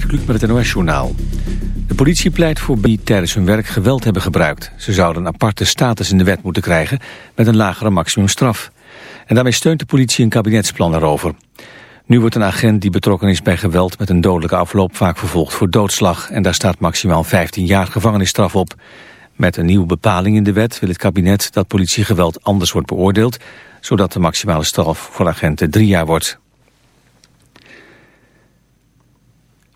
Gert met het NOS-journaal. De politie pleit voor die tijdens hun werk geweld hebben gebruikt. Ze zouden een aparte status in de wet moeten krijgen met een lagere maximumstraf. En daarmee steunt de politie een kabinetsplan daarover. Nu wordt een agent die betrokken is bij geweld met een dodelijke afloop vaak vervolgd voor doodslag. En daar staat maximaal 15 jaar gevangenisstraf op. Met een nieuwe bepaling in de wet wil het kabinet dat politiegeweld anders wordt beoordeeld, zodat de maximale straf voor agenten drie jaar wordt.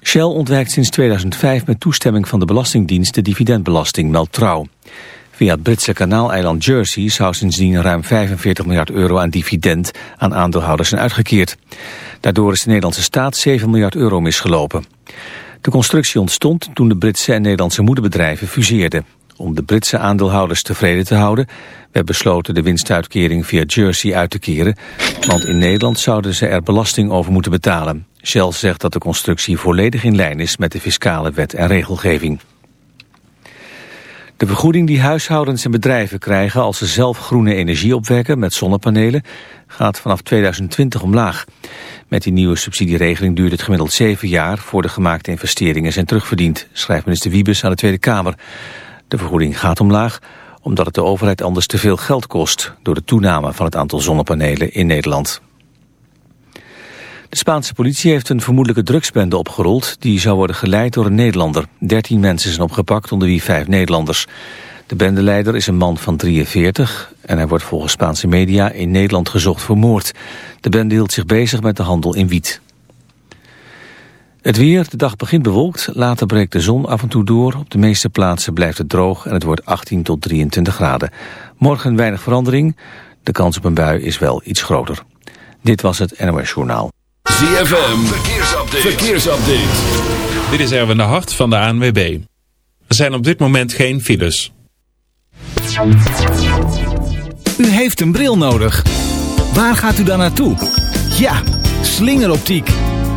Shell ontwijkt sinds 2005 met toestemming van de Belastingdienst de dividendbelasting, meldt trouw. Via het Britse kanaaleiland Jersey zou sindsdien ruim 45 miljard euro aan dividend aan aandeelhouders zijn uitgekeerd. Daardoor is de Nederlandse staat 7 miljard euro misgelopen. De constructie ontstond toen de Britse en Nederlandse moederbedrijven fuseerden. Om de Britse aandeelhouders tevreden te houden... werd besloten de winstuitkering via Jersey uit te keren... want in Nederland zouden ze er belasting over moeten betalen. Shell zegt dat de constructie volledig in lijn is met de fiscale wet en regelgeving. De vergoeding die huishoudens en bedrijven krijgen als ze zelf groene energie opwekken met zonnepanelen gaat vanaf 2020 omlaag. Met die nieuwe subsidieregeling duurt het gemiddeld zeven jaar voor de gemaakte investeringen zijn terugverdiend, schrijft minister Wiebes aan de Tweede Kamer. De vergoeding gaat omlaag omdat het de overheid anders te veel geld kost door de toename van het aantal zonnepanelen in Nederland. De Spaanse politie heeft een vermoedelijke drugsbende opgerold... die zou worden geleid door een Nederlander. Dertien mensen zijn opgepakt, onder wie vijf Nederlanders. De bendeleider is een man van 43 en hij wordt volgens Spaanse media in Nederland gezocht voor moord. De bende hield zich bezig met de handel in wiet. Het weer, de dag begint bewolkt, later breekt de zon af en toe door. Op de meeste plaatsen blijft het droog en het wordt 18 tot 23 graden. Morgen weinig verandering, de kans op een bui is wel iets groter. Dit was het NOS Journaal. ZFM, verkeersupdate. verkeersupdate. Dit is Erwin de Hart van de ANWB. Er zijn op dit moment geen files. U heeft een bril nodig. Waar gaat u dan naartoe? Ja, slingeroptiek.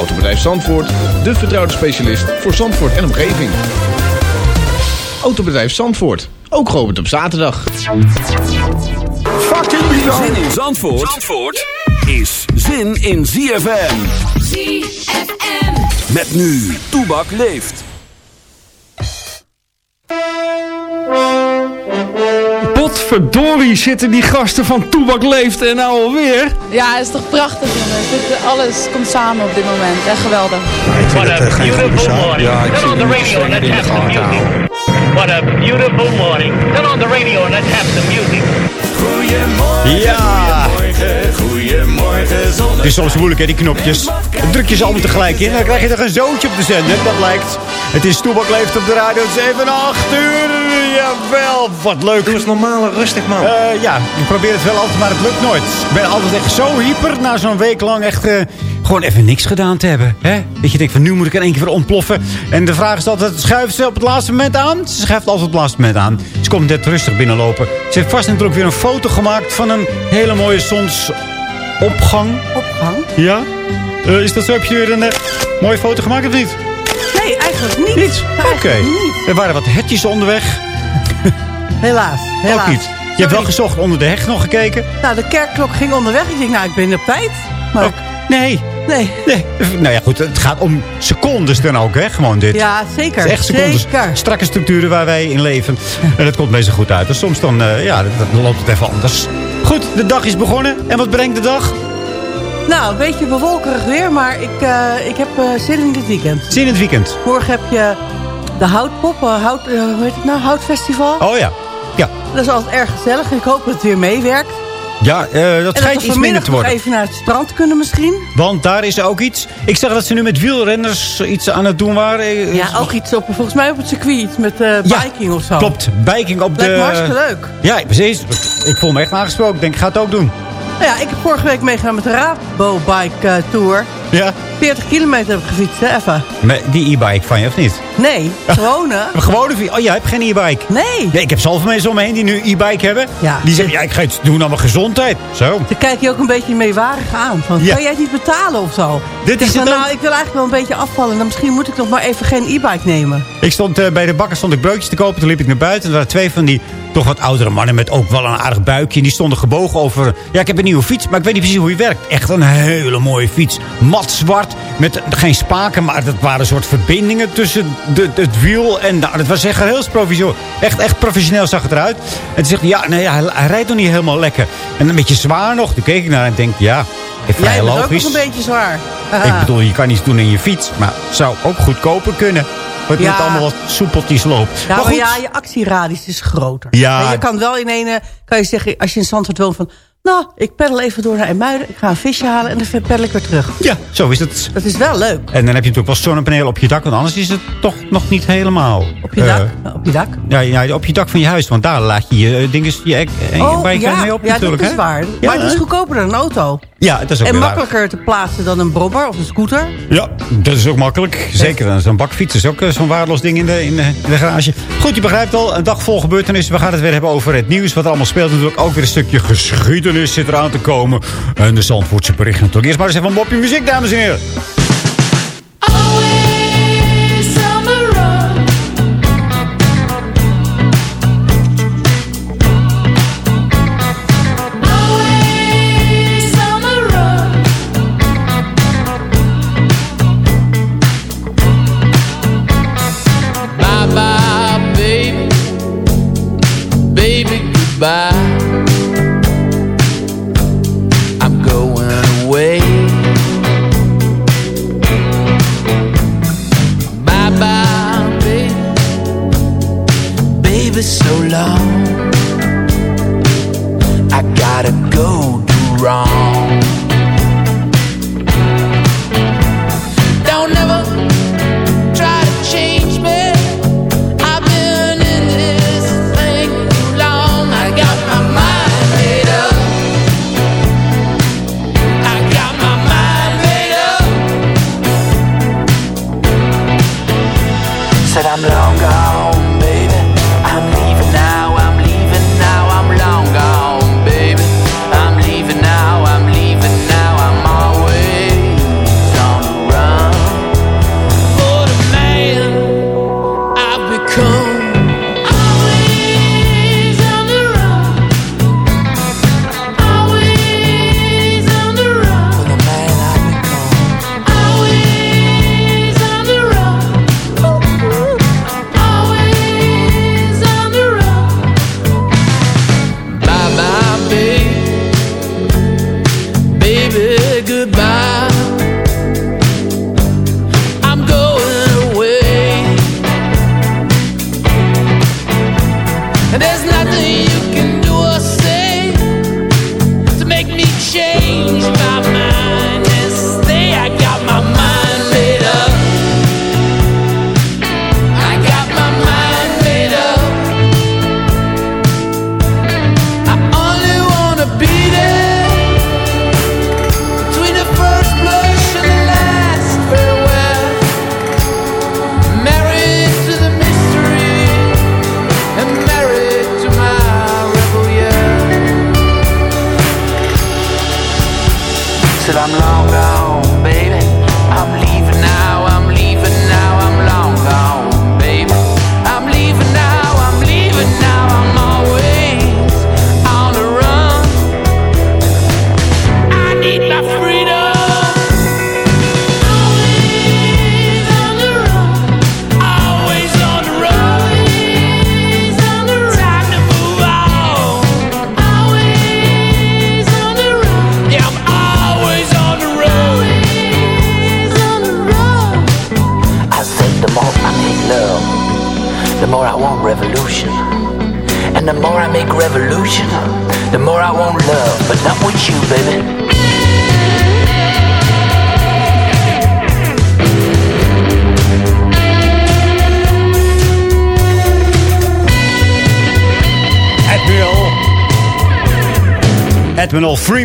Autobedrijf Zandvoort, de vertrouwde specialist voor Zandvoort en omgeving. Autobedrijf Zandvoort, ook geopend op zaterdag. Fucking bizar. Zin in Zandvoort, Zandvoort is zin in ZFM. ZFM. Met nu, Toebak leeft. Potverdorie zitten die gasten van Toebak leeft en nou alweer. Ja, het is toch prachtig jongens. Dit, alles komt samen op dit moment. Echt geweldig. What a beautiful morning. Turn on the radio and let's have some music. What a beautiful morning. Turn on the radio and let's have some music. Goedemorgen, Ja. goedemorgen, goedemorgen Het is soms moeilijk hè, die knopjes. Dan druk je ze allemaal tegelijk in. Dan krijg je toch een zoontje op de zender, dat lijkt. Het is Toebak leeft op de radio. Het is even 8 uur. Jawel, wat leuk. Doe eens normaal en rustig, man. Eh, ja, ik probeer het wel altijd, maar het lukt nooit. Ik ben altijd echt zo hyper na zo'n week lang echt eh, gewoon even niks gedaan te hebben. Hè? Dat je denkt van nu moet ik in één keer weer ontploffen. En de vraag is altijd, schuift ze op het laatste moment aan? Ze schuift altijd op het laatste moment aan. Ze komt net rustig binnenlopen. Ze heeft vast natuurlijk weer een foto gemaakt van een hele mooie zonsopgang. Opgang? Ja? Eh, is dat zo? Heb je weer een eh, mooie foto gemaakt of niet? Nee, eigenlijk niet. Niet? Oké. Niet. Er waren wat hetjes onderweg. Helaas, helaas. Ook niet. Je hebt wel gezocht onder de heg nog gekeken. Nou, de kerkklok ging onderweg. Ik denk, nou, ik ben op tijd. Maar Oh, nee. Nee. Nee. Nou ja, goed. Het gaat om secondes dan ook, hè? Gewoon dit. Ja, zeker. Het is echt secondes. Zeker. Strakke structuren waar wij in leven. En dat komt meestal goed uit. Dus soms dan, eh, ja, dan loopt het even anders. Goed, de dag is begonnen. En wat brengt de dag? Nou, een beetje bewolkerig weer, maar ik, eh, ik heb eh, zin in dit weekend. Zin in het weekend. Morgen heb je de Houtpop, eh, hout, hoe heet het nou? Houtfestival. Oh ja. Ja, Dat is altijd erg gezellig. Ik hoop dat het weer meewerkt. Ja eh, dat schijnt iets minder te worden. even naar het strand kunnen misschien. Want daar is ook iets. Ik zag dat ze nu met wielrenners iets aan het doen waren. Eh, Ja, ook iets op, volgens mij op het circuit, iets met Ja, biking of zo. Klopt, biking op Lijkt de... hartstikke leuk. Ja, precies. Ik voel me echt aangesproken. Ik denk, ik ga het ook doen. Nou ja, ik heb vorige week meegedaan met de Rabo Bike eh, Tour. Ja. 40 kilometer heb ik gefietst, hè, even. Die e-bike van je, of niet? Nee, gewone. Een gewone fiets. Oh, jij hebt geen e-bike. Nee. Nee, ik heb zoveel mensen om me heen die nu e-bike hebben. Ja. Die zeggen, ja, ik ga iets doen aan mijn gezondheid. Zo. Dan kijk je ook een beetje meewarig aan. Van, Ja. Kan jij het niet betalen of zo? Dit is nou, ik wil eigenlijk wel een beetje afvallen. Dan misschien moet ik nog maar even geen e-bike nemen. Ik stond eh, bij de bakker stond ik broodjes te kopen. Toen liep ik naar buiten. Er waren twee van die toch wat oudere mannen met ook wel een aardig buikje. En die stonden gebogen over... Ja, ik heb een nieuwe fiets, maar ik weet niet precies hoe die werkt. Echt een hele mooie fiets. Mat zwart, met geen spaken, maar dat waren een soort verbindingen tussen de, het wiel en... Nou, dat was echt heel provisoor. Echt, echt professioneel zag het eruit. En toen zegt ja, nee, hij, hij rijdt nog niet helemaal lekker. En een beetje zwaar nog. Toen keek ik naar en denk, ja, Jij bent ook logisch. nog een beetje zwaar. Ik bedoel, je kan iets doen in je fiets, maar zou ook goedkoper kunnen. Wat Ja. het allemaal wat soepeltjes loopt. Ja, maar goed, ja, je actieradius is groter. Ja. En je kan wel in een, kan je zeggen, als je in Zandvoort woont van... Nou, ik peddel even door naar IJmuiden, ik ga een visje halen en dan peddel ik weer terug. ja, zo is het. Dat is wel leuk. En dan heb je natuurlijk wel zonnepanelen op je dak, want anders is het toch nog niet helemaal. Op je eh, dak. Nou, op je dak. ja, ja, op je dak van je huis, want daar laat je je eh, dingen, je, ek- en je Oh, ja, mee op ja natuurlijk. dat is waar. Ja, maar het is goedkoper dan een auto. Ja, dat is ook En waar. makkelijker te plaatsen dan een brommer of een scooter. Ja, dat is ook makkelijk. Zeker, een bakfiets is ook eh, zo'n waardeloos ding in de, in, de, in de garage. Goed, je begrijpt al, een dag vol gebeurtenissen. We gaan het weer hebben over het nieuws wat er allemaal speelt. Natuurlijk ook weer een stukje geschiedenis zit eraan te komen. En de Zandvoortse berichten natuurlijk. Eerst maar eens even een mopje muziek, dames en heren.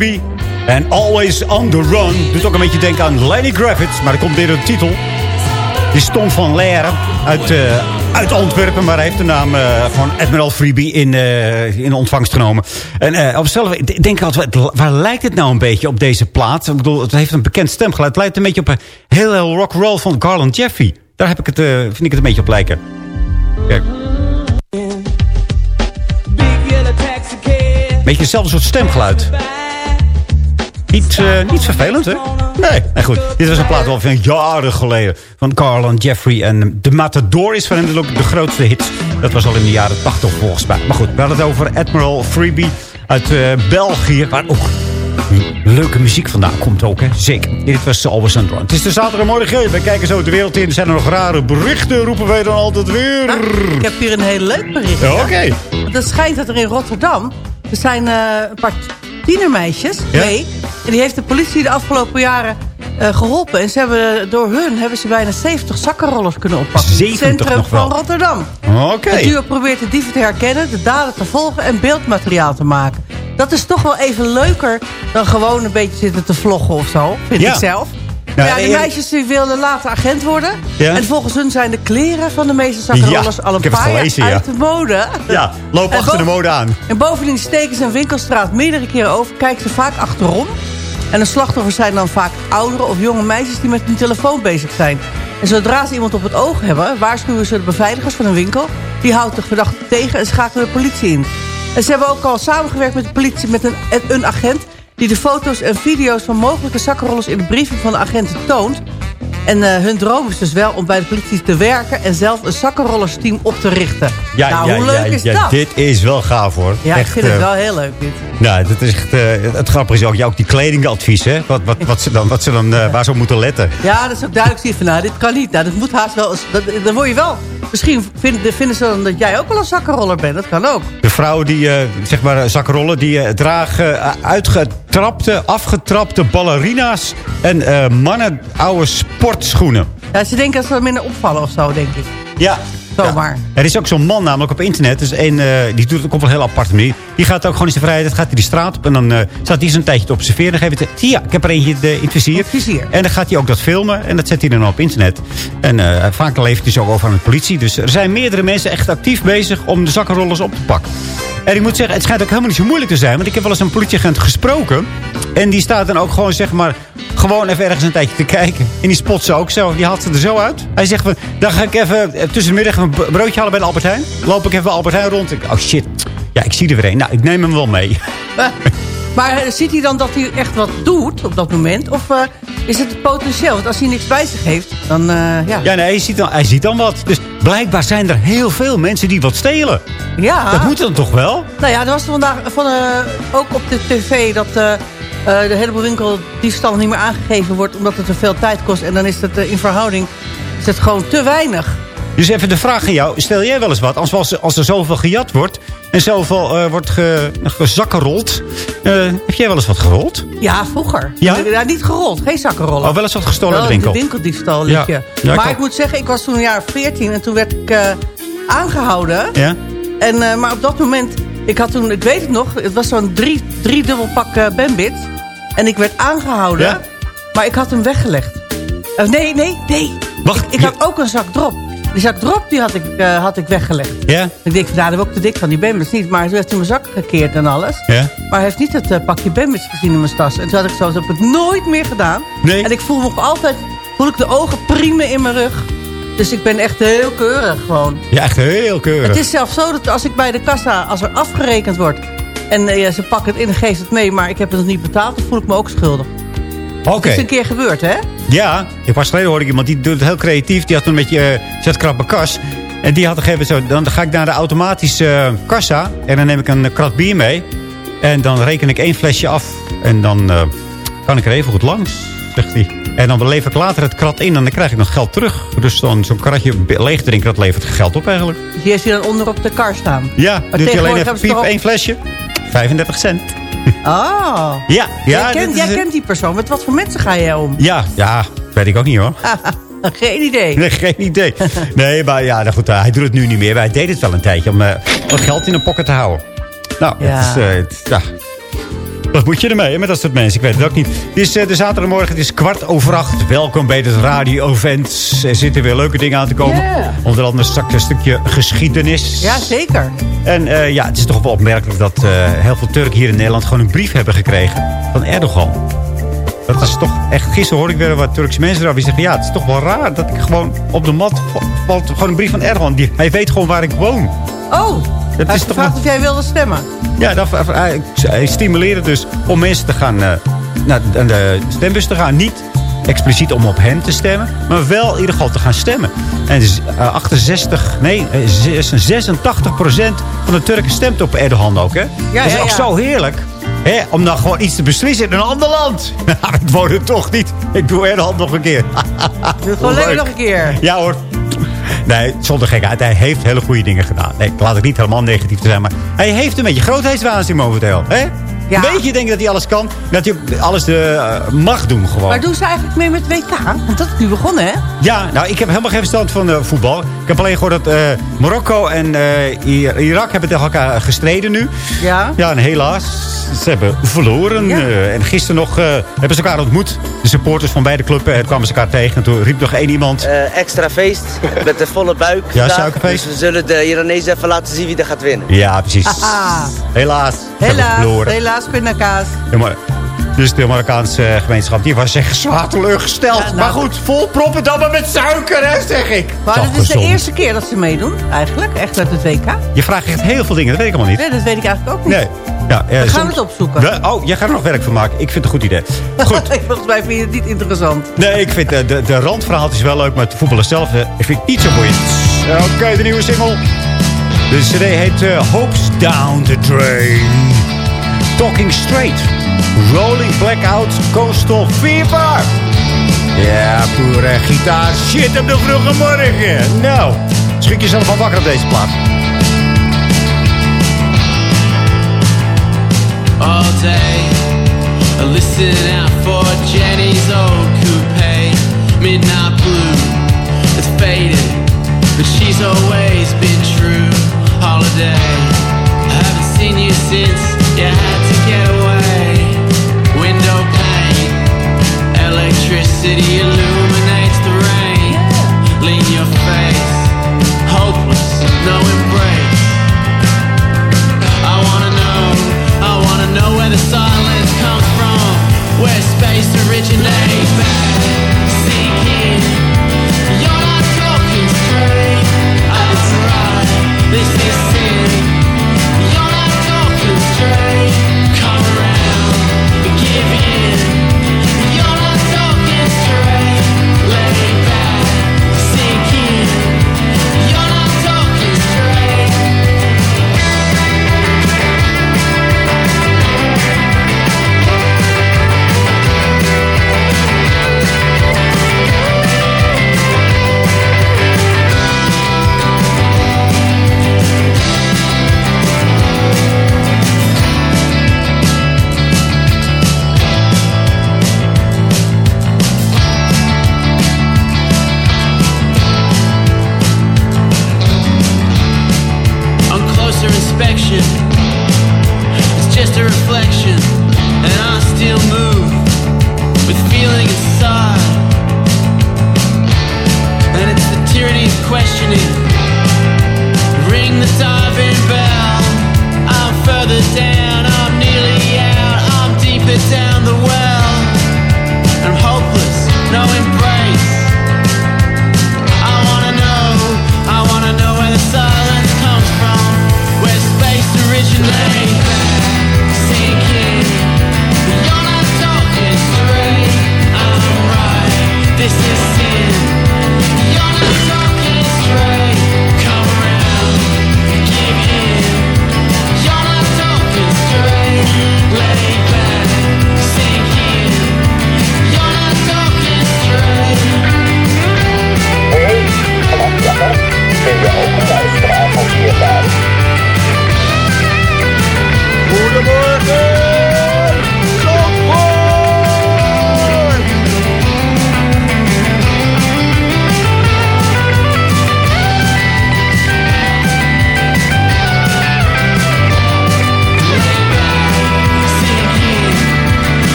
Freebie. En Always on the Run. Doet ook een beetje denken aan Lenny Kravitz. Maar er komt weer een titel. Die stond van Leren uit, eh, uit Antwerpen. Maar hij heeft de naam eh, van Admiral Freebie in, eh, in ontvangst genomen. En op zichzelf, ik denk altijd, wat- waar lijkt het nou een beetje op deze plaat? Ik bedoel, het heeft een bekend stemgeluid. Het lijkt een beetje op een heel, heel rock roll van Garland Jeffrey. Daar heb ik het, vind ik het een beetje op lijken. Kijk. Beetje hetzelfde soort stemgeluid. Niet, eh, niet vervelend, hè? Nee, en goed. Dit was een plaat al van jaren geleden. Van Carl en Jeffrey. En de Matador is van hem ook de grootste hit. Dat was al in de jaren 80 volgens mij. Maar goed, we hadden het over Admiral Freebie uit eh, België. Waar ook leuke muziek vandaan komt ook, hè? Zeker. Dit was Always on. Het is de zaterdagmorgen. We kijken zo de wereld in. Er zijn er nog rare berichten, roepen wij dan altijd weer. Ik heb hier een heel leuk bericht. Ja, Oké. Want het schijnt dat er in Rotterdam... Er zijn eh, een paar tienermeisjes, Ja? twee. En die heeft de politie de afgelopen jaren eh, geholpen. En ze hebben, door hun hebben ze bijna 70 zakkenrollers kunnen oppakken. in het 70 centrum van Rotterdam. Oké. Het duo probeert de dieven te herkennen, de daden te volgen en beeldmateriaal te maken. Dat is toch wel even leuker dan gewoon een beetje zitten te vloggen of zo, vind Ja. ik zelf. Ja, en- meisjes die wilden later agent worden. Ja. En volgens hun zijn de kleren van de meeste zakkenrollers Ja, al een paar gelezen, uit de mode. Ja, loop En achter de mode aan. En bovendien steken ze een winkelstraat meerdere keren over. Kijken ze vaak achterom. En de slachtoffers zijn dan vaak oudere of jonge meisjes die met hun telefoon bezig zijn. En zodra ze iemand op het oog hebben, waarschuwen ze de beveiligers van een winkel. Die houdt de verdachte tegen en schakelen de politie in. En ze hebben ook al samengewerkt met de politie met een, een agent... die de foto's en video's van mogelijke zakkenrollers in de briefing van de agenten toont. En eh, hun droom is dus wel om bij de politie te werken... en zelf een zakkenrollersteam op te richten. Ja, nou, ja, hoe leuk ja, is ja, dat? Dit is wel gaaf hoor. Ja, ik Echt, vind het eh, wel heel leuk dit. Nou, dat is echt, eh, het grappige is ook, ja, ook die kledingadvies, hè? Wat, wat, wat ze dan, wat ze dan, waar ze op moeten letten. Ja, dat is ook duidelijk. Zie je van, nou, dit kan niet. Nou, dat moet haast wel. Dat, dan word je wel. Misschien vinden, vinden ze dan dat jij ook wel een zakkenroller bent. Dat kan ook. De vrouwen die, zeg maar, zakkenrollen, die dragen uitgetrapte, afgetrapte ballerina's en mannen oude sportschoenen. Ja, ze denken dat ze minder opvallen of zo, denk ik. Ja. Zomaar. Er is ook zo'n man namelijk op internet. Dus een, eh, die doet het op een heel aparte manier. Die gaat ook gewoon in zijn vrijheid. gaat hij de straat op. En dan eh, staat hij zo'n tijdje te observeren. Dan geeft hij. Ja, ik heb er eentje de- in het vizier. vizier. En dan gaat hij ook dat filmen. En dat zet hij dan op internet. En eh, vaak levert hij zo over aan de politie. Dus er zijn meerdere mensen echt actief bezig om de zakkenrollers op te pakken. En ik moet zeggen, het schijnt ook helemaal niet zo moeilijk te zijn. Want ik heb wel eens een politieagent gesproken. En die staat dan ook gewoon, zeg maar, gewoon even ergens een tijdje te kijken. En die spot ze ook zo. Die haalt ze er zo uit. Hij zegt van, dan ga ik even eh, tussen de middag een broodje halen bij de Albert Heijn. Loop ik even bij Albert Heijn rond. Ik, oh shit. Ja, ik zie er weer een. Nou, ik neem hem wel mee. Maar eh, ziet hij dan dat hij echt wat doet op dat moment? Of eh, is het het potentieel? Want als hij niks bij zich heeft, dan eh, ja. Ja, nee, hij ziet, dan, hij ziet dan wat. Dus blijkbaar zijn er heel veel mensen die wat stelen. Ja. Dat moet dan toch wel? Nou ja, er was vandaag van, ook op de tv dat de heleboel winkeldiefstal niet meer aangegeven wordt... omdat het te veel tijd kost. En dan is het in verhouding is het gewoon te weinig. Dus even de vraag aan jou. Stel jij wel eens wat? Als, als, als er zoveel gejat wordt en zoveel eh, wordt ge, gezakkenrold. eh, heb jij wel eens wat gerold? Ja, vroeger. Ja? niet gerold, geen zakkenrollen. Oh, wel eens wat gestolen uit de Wel winkel? de winkeldiefstal liedje. Ja, maar ik moet zeggen, ik was toen een jaar 14 en toen werd ik eh, aangehouden. Ja? En, maar op dat moment, ik had toen, ik weet het nog, het was zo'n drie, drie dubbel pak Bambits. En ik werd aangehouden, Ja? maar ik had hem weggelegd. Nee, nee, nee. Wacht, Ik, ik had ook een zak drop. Die zak drop die had ik, eh, had ik weggelegd. Ja? Ik denk, nou, dat heb ik ook te dik van die Bambits niet. Maar toen heeft hij mijn zak gekeerd en alles. Ja? Maar hij heeft niet het eh, pakje Bambits gezien in mijn tas. En toen had ik zo, dat heb ik nooit meer gedaan. Nee. En ik voel me nog altijd, voel ik de ogen priemen in mijn rug. Dus ik ben echt heel keurig gewoon. Ja, echt heel keurig. Het is zelfs zo dat als ik bij de kassa, als er afgerekend wordt... en eh, ja, ze pakken het in en geven het mee, maar ik heb het nog niet betaald... dan voel ik me ook schuldig. Oké. Het is een keer gebeurd, hè? Ja, ik was geleden hoorde ik iemand die doet het heel creatief. Die had toen een beetje uh, zetkrappe kas. En die had een gegeven zo. Dan ga ik naar de automatische eh, kassa. En dan neem ik een krat bier mee. En dan reken ik één flesje af. En dan eh, kan ik er even goed langs. zegt hij. En dan lever ik later het krat in en dan krijg ik nog geld terug. Dus dan zo'n kratje leeg drinken, dat levert geld op eigenlijk. Dus die heeft hij dan onder op de kar staan. Ja, doet hij alleen even piep, één flesje. 35 cent. Oh. Ja, ja, jij, kent, jij is- kent die persoon. Met wat voor mensen ga jij om? Ja, ja, weet ik ook niet hoor. Geen idee. Nee, geen idee. Nee, maar ja, nou goed, eh, hij doet het nu niet meer. Maar hij deed het wel een tijdje om eh, wat geld in een pocket te houden. Nou, Ja. het is, eh, het- ja. Wat moet je ermee hè, met dat soort mensen? Ik weet het ook niet. Het is eh, de zaterdagmorgen, het is kwart over acht. Welkom bij het radio-event. Er zitten weer leuke dingen aan te komen. Yeah. Onder andere straks een stukje geschiedenis. Ja, zeker. En eh, ja, het is toch wel opmerkelijk dat eh, heel veel Turken hier in Nederland... gewoon een brief hebben gekregen van Erdogan. Dat is toch echt... Gisteren hoorde ik weer wat Turkse mensen erover. Die zeggen, ja, het is toch wel raar dat ik gewoon op de mat... va- valt gewoon een brief van Erdogan. Die, hij weet gewoon waar ik woon. Oh, hij is toch of jij wilde stemmen. Ja, dat, hij, hij stimuleert dus om mensen te gaan... eh, naar de- stembus te gaan. Niet expliciet om op hen te stemmen. Maar wel in ieder geval te gaan stemmen. En het is eh, 68, nee, eh, 86 procent van de Turken stemt op Erdogan ook, hè? dat is ja, ook ja. zo heerlijk. Hè, om dan gewoon iets te beslissen in een ander land. Nou, ik woon er toch niet. Ik doe Erdogan nog een keer. Doe het gewoon Leuk. nog een keer. Ja hoor. Nee, zonder gekheid. Hij heeft hele goede dingen gedaan. Nee, laat ik niet helemaal negatief te zijn. Maar hij heeft een beetje grootheidswaanzin momenteel. Hè? Ja. Een beetje denken dat hij alles kan. Dat hij alles de, eh, mag doen gewoon. Maar doen ze eigenlijk mee met WK? Want dat is nu begonnen, hè? Ja, nou, ik heb helemaal geen verstand van eh, voetbal. Ik heb alleen gehoord dat eh, Marokko en Irak hebben tegen elkaar gestreden nu. Ja. Ja, en helaas, ze hebben verloren. Ja. Eh, en gisteren nog eh, hebben ze elkaar ontmoet. De supporters van beide clubs eh, kwamen ze elkaar tegen. En toen riep nog één iemand... Extra feest met een volle buik. Ja, vandaag. suikerfeest. Dus we zullen de Iranezen even laten zien wie er gaat winnen. Ja, precies. Haha. Helaas. Helaas, helaas, pindakaas. Ja, maar- dus de Marokkaanse eh, gemeenschap die was echt zwaar teleurgesteld. Ja, nou- maar goed, vol proppen dan maar met suiker, hè, zeg ik. Maar dit is de eerste keer dat ze meedoen, eigenlijk. Echt met het WK. Je vraagt echt heel veel dingen, dat weet ik allemaal niet. Nee, dat weet ik eigenlijk ook niet. Nee. Ja, eh, We gaan soms- het opzoeken. Oh, jij gaat er nog werk van maken. Ik vind het een goed idee. Goed. Volgens mij vind je het niet interessant. Nee, ik vind eh, de, de randverhaaltjes wel leuk, maar het voetballen zelf eh, vind ik niet zo boeiend. Ja, Oké, de nieuwe single. De cd heet eh, Hopes Down the Drain. Talking Straight. Rolling Blackout Coastal Fever. Ja, pure gitaar. Shit op de vroege morgen. Nou, schrik jezelf van wakker op deze plaat. all day. I listen out for Jenny's old coupe, midnight blue. It's faded, but she's always been true. Holiday, I haven't seen you since you had electricity illuminates the rain. Lean your face, hopeless, no embrace. I wanna know, I wanna know where the silence comes from, where space originates.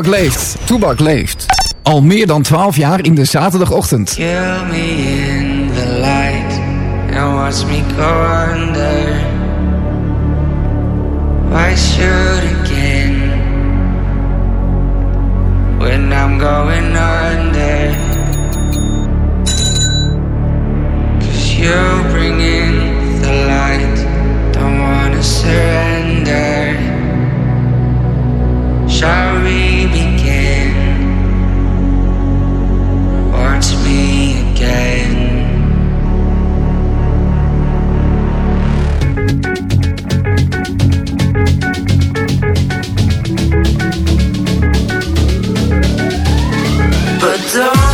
Toebak leeft, Toebak leeft. Al meer dan 12 jaar in de zaterdagochtend. Kill me in the light and watch me go under. Why shoot again when I'm going under? Cause you bring in the light, don't wanna surrender. Shall we begin? Me again. But don't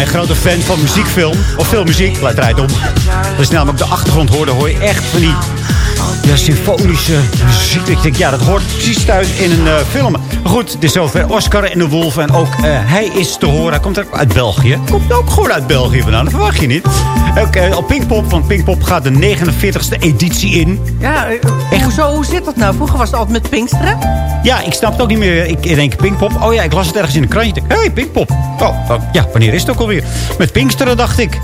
mij een grote fan van muziekfilm. Of veel muziek. Laat draait om. Dat is namelijk de achtergrond hoorde. Hoor je echt van die ja, symfonische muziek. Ik denk, ja, dat hoort precies thuis in een eh, film. Maar goed, dit is zover Oscar en de Wolf. En ook eh, hij is te horen. Hij komt ook uit België. Komt ook gewoon uit België vandaan. Dat verwacht je niet. Ook eh, op Pinkpop. Want Pinkpop gaat de 49ste editie in. Ja, eh, hoezo, hoe zit dat nou? Vroeger was het altijd met Pinksteren. Ja, ik snap het ook niet meer. Ik denk Pinkpop. Oh ja, ik las het ergens in de krantje. Hé, hey, Pinkpop. Oh, oh, ja, wanneer is het ook alweer? Met Pinksteren, dacht ik.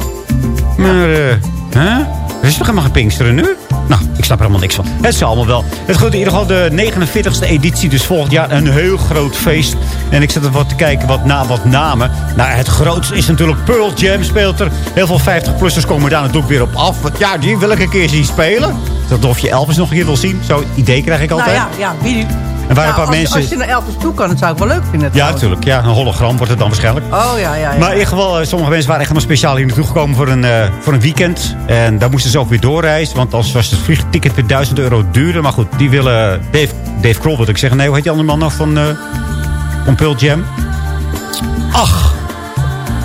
Maar, eh, hè? Er is toch helemaal geen Pinksteren nu? Nou, ik snap er helemaal niks van. Het zal allemaal wel. Het goed in ieder geval de 49ste editie. Dus volgend jaar een heel groot feest. En ik zit er wat te kijken wat, na, wat namen. Nou, het grootste is natuurlijk Pearl Jam speelt er. Heel veel 50-plussers komen daar natuurlijk weer op af. Want ja, die wil ik een keer zien spelen. Dat of je Elvis nog een keer wil zien. Zo'n idee krijg ik altijd. Nou ja, ja wie nu? En waar Ja, een paar als, mensen... als je naar Elvis toe kan, dat zou ik wel leuk vinden. Ja, natuurlijk. Ja, een hologram wordt het dan waarschijnlijk. Oh ja, ja, ja. Maar in ieder geval, eh, sommige mensen waren echt helemaal speciaal hier naartoe gekomen voor een, eh, voor een weekend. En daar moesten ze ook weer doorreizen. Want anders was het vliegticket weer 1000 euro duurder. Maar goed, die willen... Dave, Dave Kroll wil ik zeggen. Nee, hoe heet die andere man nog van, eh van Pearl Jam? Ach.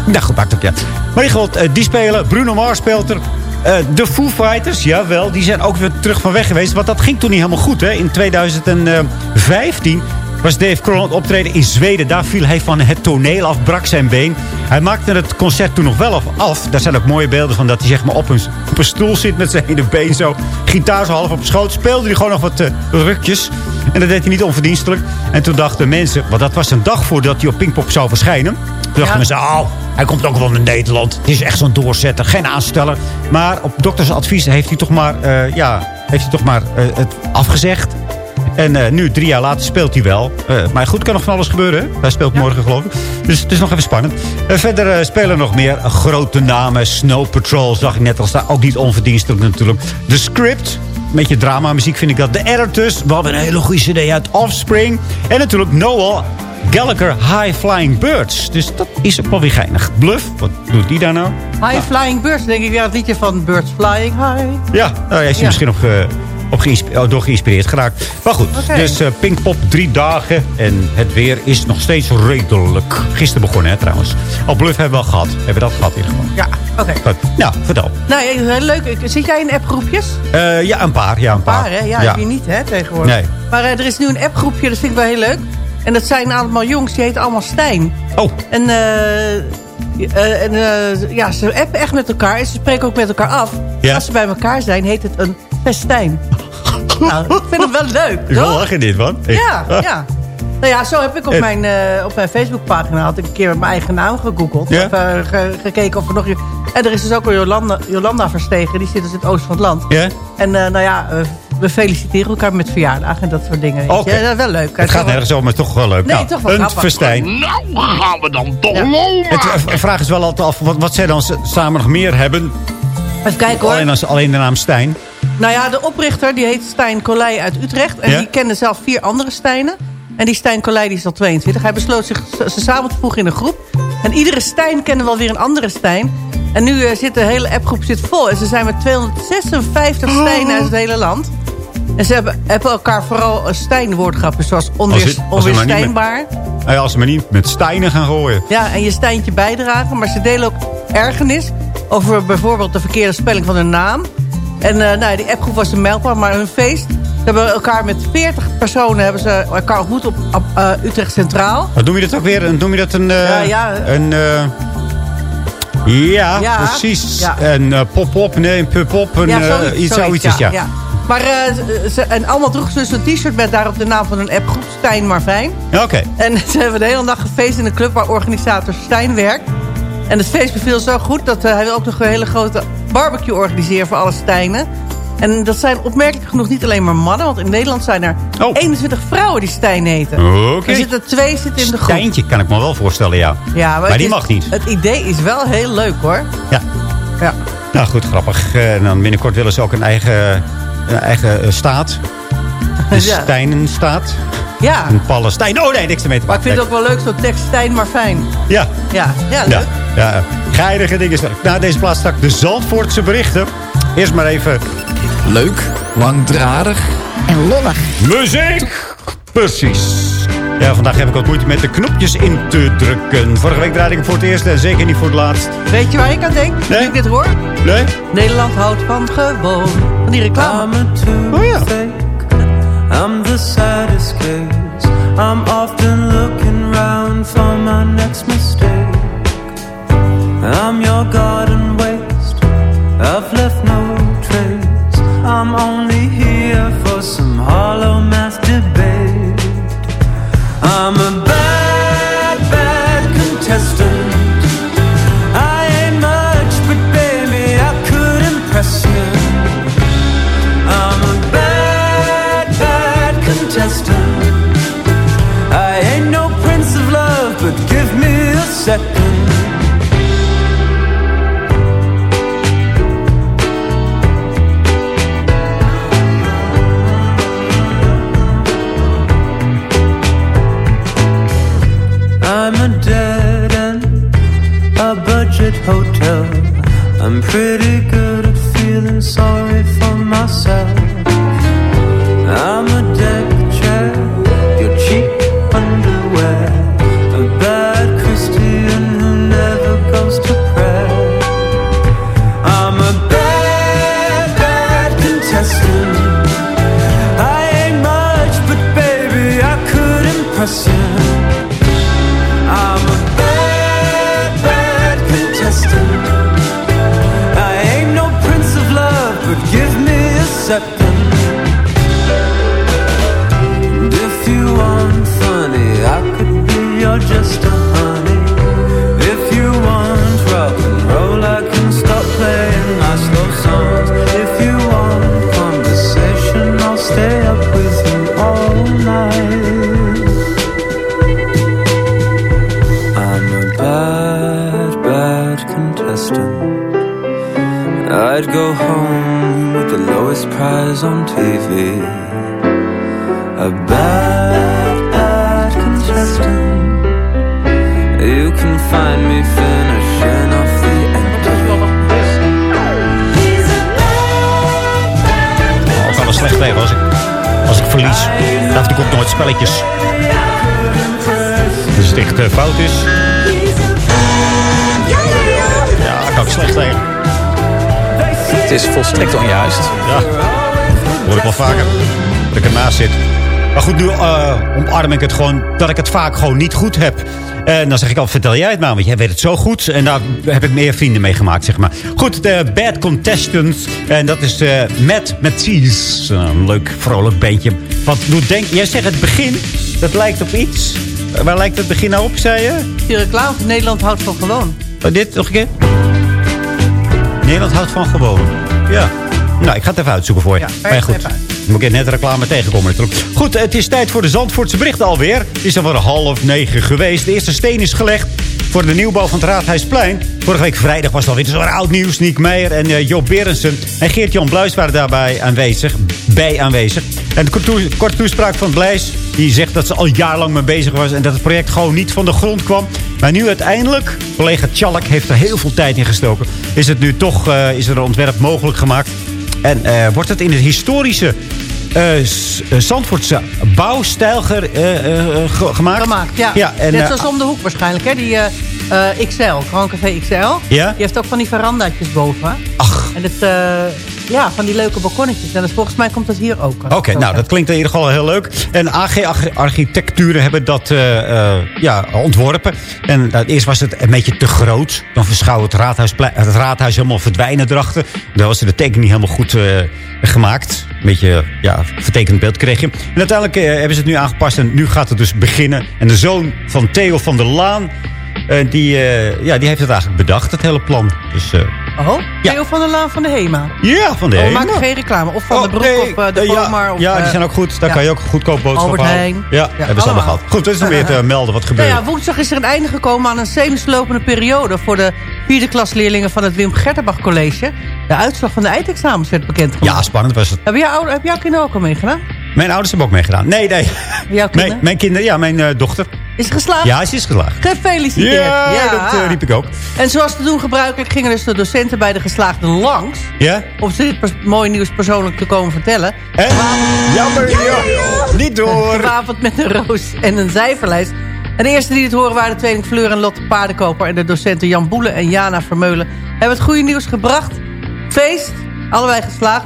Nou goed, maakt ook ja. Maar in ieder geval, die spelen. Bruno Mars speelt er. Eh, de Foo Fighters, jawel, die zijn ook weer terug van weg geweest. Want dat ging toen niet helemaal goed. Hè? In 2015 was Dave Kroll aan het optreden in Zweden. Daar viel hij van het toneel af, brak zijn been. Hij maakte het concert toen nog wel af-. Daar zijn ook mooie beelden van dat hij zeg maar op een, op een stoel zit met zijn ene been zo. Gitaar zo half op schoot. Speelde hij gewoon nog wat eh, rukjes. En dat deed hij niet onverdienstelijk. En toen dachten mensen, want dat was een dag voordat hij op Pinkpop zou verschijnen. Toen dachten mensen, oh, hij komt ook wel naar Nederland. Het is echt zo'n doorzetter, geen aansteller. Maar op doktersadvies heeft hij toch maar, eh, ja, heeft hij toch maar eh, het afgezegd. En eh, nu, drie jaar later, speelt hij wel. Eh, maar goed, kan nog van alles gebeuren. Hè? Hij speelt morgen, geloof ik. Dus het is nog even spannend. Eh, verder spelen nog meer grote namen. Snow Patrol zag ik net al staan. Ook niet onverdienstelijk natuurlijk. The Script. Een beetje drama-muziek vind ik dat. The Editors. We hadden een hele goede cd uit Offspring. En natuurlijk Noel Gallagher High Flying Birds. Dus dat is ook wel weer geinig. Bluff, wat doet die daar nou? High Flying Birds, denk ik. Ja, het liedje van Birds Flying High. Ja, nou, is er Ja. misschien ge- op geïnsp- oh, door geïnspireerd geraakt. Maar goed, dus eh, Pinkpop drie dagen. En het weer is nog steeds redelijk. Gisteren begonnen, hè, trouwens. Al bluff hebben we al gehad. Hebben we dat gehad in ieder geval. Ja, oké. Nou, vertel. Nou, ja, heel leuk. Zit jij in appgroepjes? Eh, ja, een paar. Ja, een paar. Paar, hè? Ja, je niet, hè, tegenwoordig. Nee. Maar eh, er is nu een appgroepje, dat vind ik wel heel leuk. En dat zijn allemaal jongens, die heten allemaal Stijn. Oh. En, eh, eh, en eh, ja, ze appen echt met elkaar. En ze spreken ook met elkaar af. Ja. Als ze bij elkaar zijn, heet het een festijn. nou, ik vind het wel leuk, Ik wil lachen dit, man. Ja, ja. Nou ja, zo heb ik op mijn, eh, op mijn Facebookpagina... had ik een keer met mijn eigen naam gegoogeld. Ja? Of, eh, ge- gekeken of er nog... En er is dus ook een Jolanda, Jolanda Verstegen. Die zit dus in het oosten van het land. Ja? En eh, nou ja, we feliciteren elkaar met verjaardagen en dat soort dingen. je. Dat is wel leuk. Het gaat nergens over, maar toch wel leuk. Nee, nou, toch wel een grappig. festijn. Nou gaan we dan toch Ja. de vraag is wel altijd af, wat, wat zij dan samen nog meer hebben. Even kijken hoor. Alleen, als, alleen de naam Stijn. Nou ja, de oprichter die heet Stijn Colij uit Utrecht. En Ja? die kende zelf vier andere Stijnen. En die Stijn Colij die is al 22. Hij besloot zich ze samen te voegen in een groep. En iedere Stijn kende wel weer een andere Stijn. En nu eh, zit de hele appgroep zit vol. En ze zijn met 256 Oh. Stijnen uit het hele land. En ze hebben, hebben elkaar vooral een Stijn-woordgrappen. Zoals Als onweer, als onweerstaanbaar. Nou ja, als ze maar niet met Stijnen gaan gooien. Ja, en je Stijntje bijdragen. Maar ze delen ook ergernis over bijvoorbeeld de verkeerde spelling van hun naam. En eh, nou, die appgroep was een mijlpaal, maar hun feest. Ze hebben elkaar met 40 personen hebben ze elkaar ontmoet op, op eh, Utrecht Centraal. Wat noem je dat ook weer? Een- Noem je dat een... eh, Ja, ja. Een... ja, Ja, precies. ja. Een pop-op, nee, een pup-op, een, ja, zoiets, iets, zoiets, zoiets, ja. Maar ze- en allemaal droegen ze dus een t-shirt met daarop de naam van een appgroep, Stijn Marfijn. Ja, Oké. En ze hebben de hele dag gefeest in een club waar organisator Stijn werkt. En het feest beviel zo goed dat eh, hij wil ook nog een hele grote barbecue organiseren voor alle Stijnen. En dat zijn opmerkelijk genoeg niet alleen maar mannen. Want in Nederland zijn er 21 vrouwen die Stijn heten. Oké. Er zitten twee zitten in de groep. Stijntje kan ik me wel voorstellen, ja. Ja, Maar die is- mag niet. Het idee is wel heel leuk hoor. Ja. Ja. Nou goed, grappig. Eh, En dan binnenkort willen ze ook een eigen, een eigen eh, staat. De Ja. Stijnenstaat. Ja. Een Palestijn. Oh nee, niks ermee te Maar ik vind het ook wel leuk, zo'n tekst Stijn maar fijn. Ja. Ja, ja, leuk. Ja, ja. Geinige dingen. Na deze plaats stak de Zandvoortse berichten. Eerst maar even... Leuk, langdradig en lollig. Muziek! Precies. Ja, vandaag heb ik wat moeite met de knopjes in te drukken. Vorige week draaide ik hem voor het eerst en zeker niet voor het laatst. Weet je waar ik aan denk? Nu ik dit hoor? Nee? Nederland houdt van gewoon. Van die reclame. Oh ja. I'm the saddest case. I'm often looking round for my next mistake. I'm your garden waste. I've left no trace. I'm only here for some hollow mass debate. I'm a verlies. Ik ook nooit spelletjes. Dus het echt eh, fout is. Ja, kan ik slecht tegen. Het is volstrekt onjuist. Ja, hoor ik wel vaker. Dat ik ernaast zit. Maar goed, nu eh, omarm ik het gewoon dat ik het vaak gewoon niet goed heb. En dan zeg ik al, vertel jij het maar, want jij weet het zo goed. En daar heb ik meer vrienden mee gemaakt, zeg maar. Goed, de Bad Contestants. En dat is eh Matt Mathies. Een leuk, vrolijk bandje. Wat doet denk Jij zegt het begin, dat lijkt op iets. Eh, Waar lijkt het begin nou op, zei je? Die reclame van Nederland houdt van gewoon. Oh, dit nog een keer? Nederland houdt van gewoon. Ja. Nou, ik ga het even uitzoeken voor je. maar ja, goed. Moet ik net reclame tegenkomen. Goed, het is tijd voor de Zandvoortse berichten alweer. Het is alweer half negen geweest. De eerste steen is gelegd voor de nieuwbouw van het Raadhuisplein. Vorige week vrijdag was het alweer zo'n oud nieuws. Niek Meijer en eh, Joop Berensen en Geert-Jan Bluis waren daarbij aanwezig. Bij aanwezig. En de korte toespraak van Bluis... die zegt dat ze al jarenlang mee bezig was... en dat het project gewoon niet van de grond kwam. Maar nu uiteindelijk, collega Tjalk heeft er heel veel tijd in gestoken... is het nu toch eh, is er een ontwerp mogelijk gemaakt. En eh, wordt het in het historische eh, Zandvoortse bouwstijl ge- ge- gemaakt? Gemaakt, ja. ja en, Net zoals om de hoek waarschijnlijk, hè? Die XL, Grand Café XL. Ja? Die heeft ook van die verandaatjes boven. Ach. En het, eh, ja, van die leuke balkonnetjes. En volgens mij komt dat hier ook. Oké, nou, dat klinkt in ieder geval heel leuk. En AG Arch- Architecturen hebben dat eh, eh, ja, ontworpen. En eh, eerst was het een beetje te groot. Dan verschouw het raadhuis, het raadhuis helemaal verdwijnen erachter. Dan was de tekening niet helemaal goed gemaakt. Een beetje ja, vertekend beeld kreeg je. En uiteindelijk hebben ze het nu aangepast. En nu gaat het dus beginnen. En de zoon van Theo van der Laan... die, ja, die heeft het eigenlijk bedacht, het hele plan. Dus, Oh, Theo van der Laan van de HEMA. ja, van de Oh, we Hema. maken geen reclame. Of van Oh, de Broek nee, of eh, de ja, Bomar. of, ja, die eh, zijn ook goed. Daar ja. kan je ook goedkoop boodschap Albert. Heijn. Ja, hebben ze allemaal gehad. Goed, dat is nog weer te melden wat Nou gebeurt. ja, woensdag is er een einde gekomen aan een semi-slopende periode... voor de vierde klasleerlingen van het Wim Gertenbach College. De uitslag van de eindexamens werd bekend Ja, spannend was het. Heb, jij, ouder- heb jouw kinderen ook al meegedaan? Mijn ouders hebben ook meegedaan. Nee, nee. Jouw kinderen? Mijn, mijn kinderen, ja, mijn eh, dochter. Is het geslaagd? Ja, ze is geslaagd. Gefeliciteerd. Ja, dat eh, riep ik ook. En zoals te doen gebruikelijk gingen dus de docenten bij de geslaagden langs... Ja? om ze dit mooie nieuws persoonlijk te komen vertellen. En? Jammer. Niet door. Gewapend met een roos en een cijferlijst. En de eerste die het horen waren de tweeling Fleur en Lotte Paardenkoper... en de docenten Jan Boelen en Jana Vermeulen... hebben het goede nieuws gebracht. Feest, allebei geslaagd.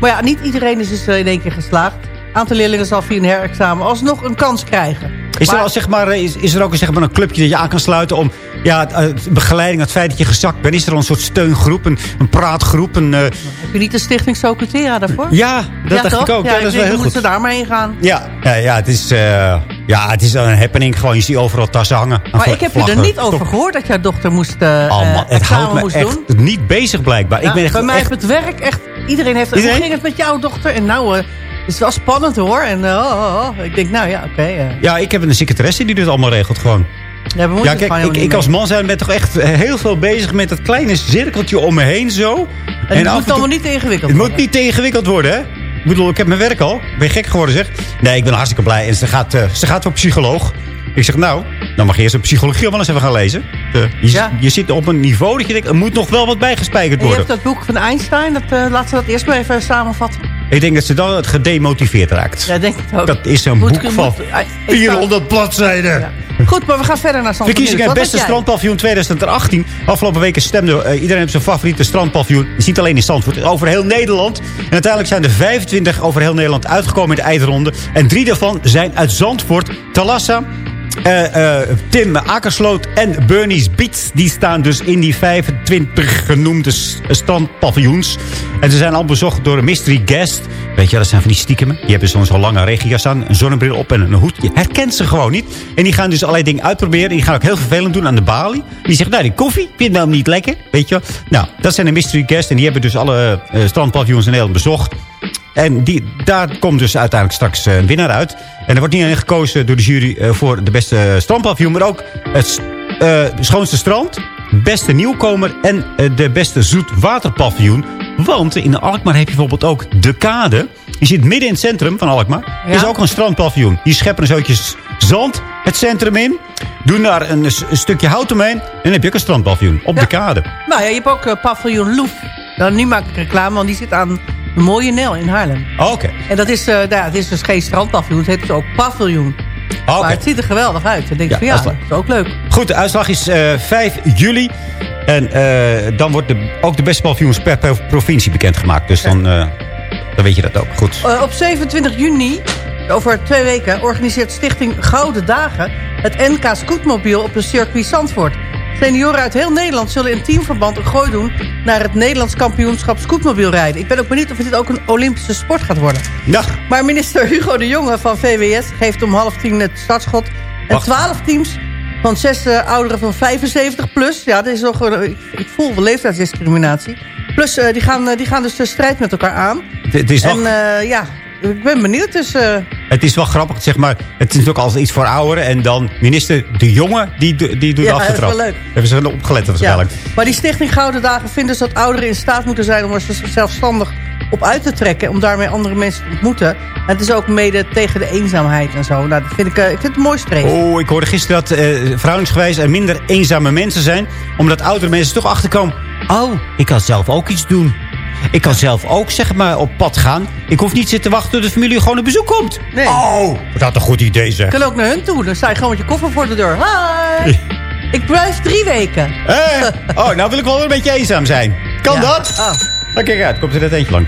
Maar ja, niet iedereen is dus eh, in één keer geslaagd. Aantal leerlingen zal via een herexamen alsnog een kans krijgen. Is er, al, zeg maar, eh, is, is er ook zeg maar, een clubje dat je aan kan sluiten om ja, eh, begeleiding, het feit dat je gezakt bent? Is er al een soort steungroep, een, een praatgroep? Een, eh, Heb je niet de stichting Socratera daarvoor? ja, dat dacht toch? ik ook. Ja, Ja, dat is wel heel moeten goed. ze daar maar heen gaan. Ja, ja, ja, het is, ja, het is een happening. Gewoon, je ziet overal tassen hangen. Maar ik heb je er niet over gehoord dat jouw dochter moest, Oh, man, eh, het houdt me echt doen. niet bezig blijkbaar. Ja, ik ben echt, bij mij echt op het werk echt... Iedereen heeft... Iedereen? Hoe ging het met jouw dochter? En nou, het is wel spannend hoor. En oh, oh, oh. ik denk, nou ja, oké. eh. Ja, ik heb een secretaresse die dit allemaal regelt gewoon. ja, we moeten Ja, kijk, ik, ik als man zijn ben toch echt eh, heel veel bezig met dat kleine cirkeltje om me heen zo. En het moet toe- allemaal niet te ingewikkeld Het worden. moet niet te ingewikkeld worden, hè? Ik bedoel, ik heb mijn werk al. Ben gek geworden, zeg. Nee, ik ben hartstikke blij. En ze gaat, eh, ze gaat voor psycholoog. Ik zeg, nou, dan mag je eerst een psychologie wel eens even gaan lezen. Eh, je, Ja. je zit op een niveau dat je denkt, er moet nog wel wat bijgespijkerd En je worden. hebt dat boek van Einstein. Dat, eh, laten we dat eerst maar even samenvatten. Ik denk dat ze dan het gedemotiveerd raakt. Ja, denk het ook. Dat is een Moet- boek moet- van eh, ik 400 bladzijden. Goed, maar we gaan verder naar Zandvoort Verkiezingen het beste strandpaviljoen 2018. Afgelopen weken stemde eh, iedereen op zijn favoriete strandpaviljoen. Niet alleen in Zandvoort, over heel Nederland. En uiteindelijk zijn er 25 over heel Nederland uitgekomen in de eindronde. En drie daarvan zijn uit Zandvoort. Talassa, Eh, Tim Akersloot en Bernie's Beats... die staan dus in die 25 genoemde s- strandpaviljoens. En ze zijn al bezocht door een mystery guest. Weet je, dat zijn van die stiekemen. Die hebben zo'n zo'n lange regenjas aan, een zonnebril op en een hoed. Je herkent ze gewoon niet. En die gaan dus allerlei dingen uitproberen. Die gaan ook heel vervelend doen aan de balie. Die zeggen, nou, die koffie vind je nou niet lekker. Weet je wel? Nou, dat zijn de mystery guests. En die hebben dus alle eh, strandpaviljoens in Nederland bezocht. En die, daar komt dus uiteindelijk straks eh, een winnaar uit. En er wordt niet alleen gekozen door de jury eh, voor de beste strandpaviljoen... maar ook het eh, schoonste strand, beste nieuwkomer... en de beste zoetwaterpaviljoen. Want in Alkmaar heb je bijvoorbeeld ook de kade. Je zit midden in het centrum van Alkmaar. Is ook een strandpaviljoen. Die scheppen een zootje s- zand het centrum in. Doen daar een, een stukje hout omheen. En dan heb je ook een strandpaviljoen op de kade. Nou ja, je hebt ook paviljoen Loef. Nou, nu maak ik reclame, want die zit aan de Mooie Nel in Haarlem. Oh, Oké. En dat is, eh, nou, het is dus geen strandpaviljoen, het heet dus ook paviljoen. Oh, Maar het ziet er geweldig uit. Dan denk ik Ja, van ja, dat is ook leuk. Goed, de uitslag is eh 5 juli. En eh, dan wordt de, ook de beste paviljoens per pro- provincie bekendgemaakt. Dus dan, dan weet je dat ook. Goed. Op 27 juni, over twee weken, organiseert Stichting Gouden Dagen... het NK Scootmobiel op de circuit Zandvoort. Senioren uit heel Nederland zullen in teamverband een gooi doen... naar het Nederlands kampioenschap scootmobielrijden. Ik ben ook benieuwd of dit ook een Olympische sport gaat worden. Ja. Maar minister Hugo de Jonge van VWS geeft om half tien het startschot. En. 12 teams van zes eh, ouderen van 75 plus. Ja, dat is nog, ik, ik voel wel leeftijdsdiscriminatie. Plus, eh, die, gaan, eh, die gaan dus de strijd met elkaar aan. Het, is wel, En ja, ik ben benieuwd. Dus, het is wel grappig, zeg maar. Het is natuurlijk altijd iets voor ouderen. En dan minister De Jonge, die, die doet Ja, de dat is wel leuk. Hebben ze wel opgelet waarschijnlijk. ja. Maar die Stichting Gouden Dagen vindt dus dat ouderen in staat moeten zijn... om er zelfstandig op uit te trekken. Om daarmee andere mensen te ontmoeten. En het is ook mede tegen de eenzaamheid en zo. Nou, dat vind ik, eh, ik vind het een mooi streven. Oh, ik hoorde gisteren dat eh verhoudingsgewijs er minder eenzame mensen zijn. Omdat oudere mensen toch achterkomen. Oh, ik kan zelf ook iets doen. Ik kan zelf ook zeg maar op pad gaan. Ik hoef niet zitten wachten tot de familie gewoon op bezoek komt. Nee. Oh, dat een goed idee Je zeg. kan ook naar hun toe. Dan sta je gewoon met je koffer voor de deur. Hi! ik blijf drie weken. Eh, oh, nou wil ik wel een beetje eenzaam zijn. Kan Ja. dat? Oh. Dan kijk uit, komt er net eentje lang.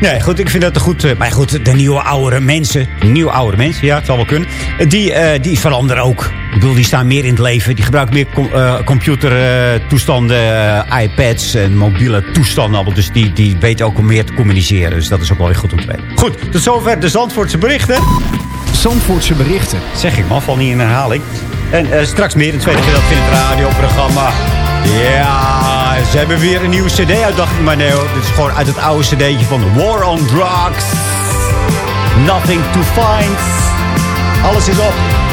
Nee, goed, ik vind dat goed... eh, maar goed, de nieuwe oudere mensen... Nieuwe oudere mensen, ja, het zal wel kunnen. eh, Die, eh, die veranderen ook. Ik bedoel, die staan meer in het leven. Die gebruiken meer com computertoestanden, eh, iPads en mobiele toestanden. allemaal. Dus die, die weten ook om meer te communiceren. Dus dat is ook wel weer goed om te weten. Goed, tot zover de Zandvoortse berichten. Zandvoortse berichten. Zeg ik man, val niet in herhaling. En straks meer in het tweede gedeelte in het radioprogramma. Ja, ze hebben weer een nieuwe cd uit, dacht ik maar. Nee dit is gewoon uit het oude cd'tje van War on Drugs. Nothing to find. Alles is op.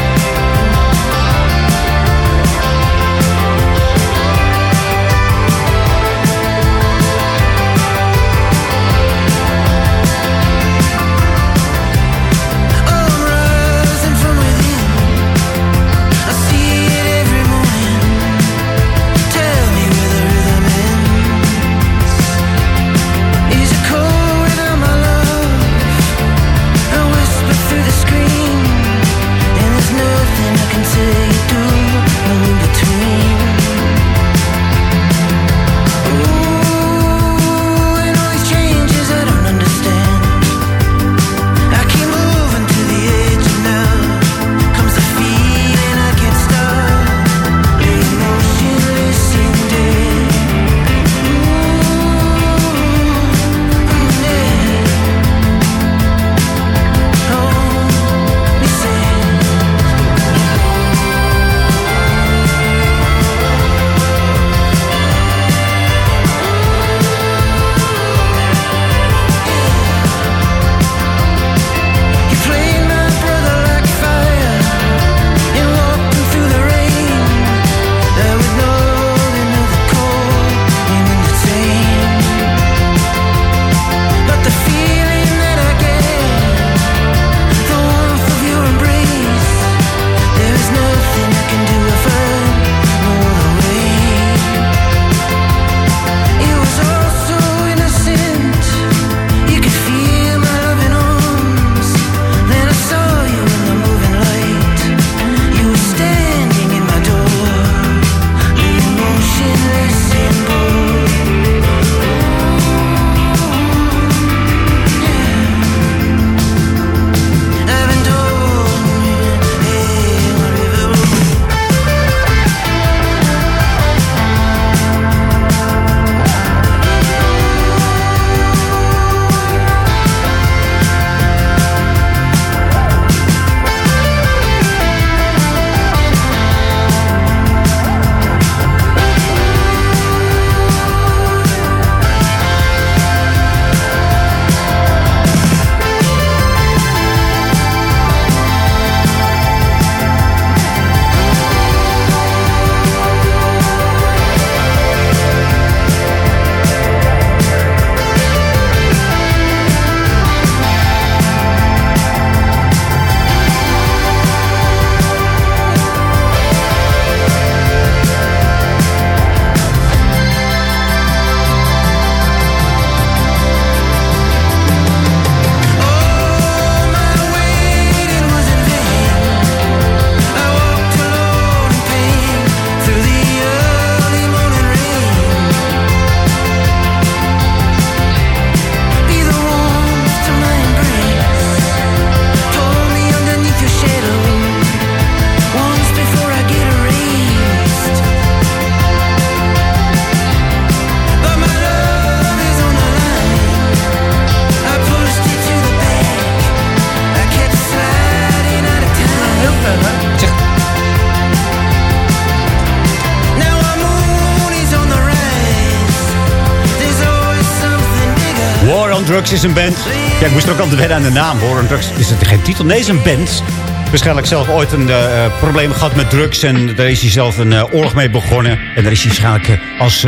Drugs is een band. Ja, ik moest er ook altijd wennen aan de naam. War on Drugs is het geen titel? Nee, is een band. Waarschijnlijk zelf ooit een eh, probleem gehad met drugs. En daar is hij zelf een eh, oorlog mee begonnen. En daar is hij waarschijnlijk eh, als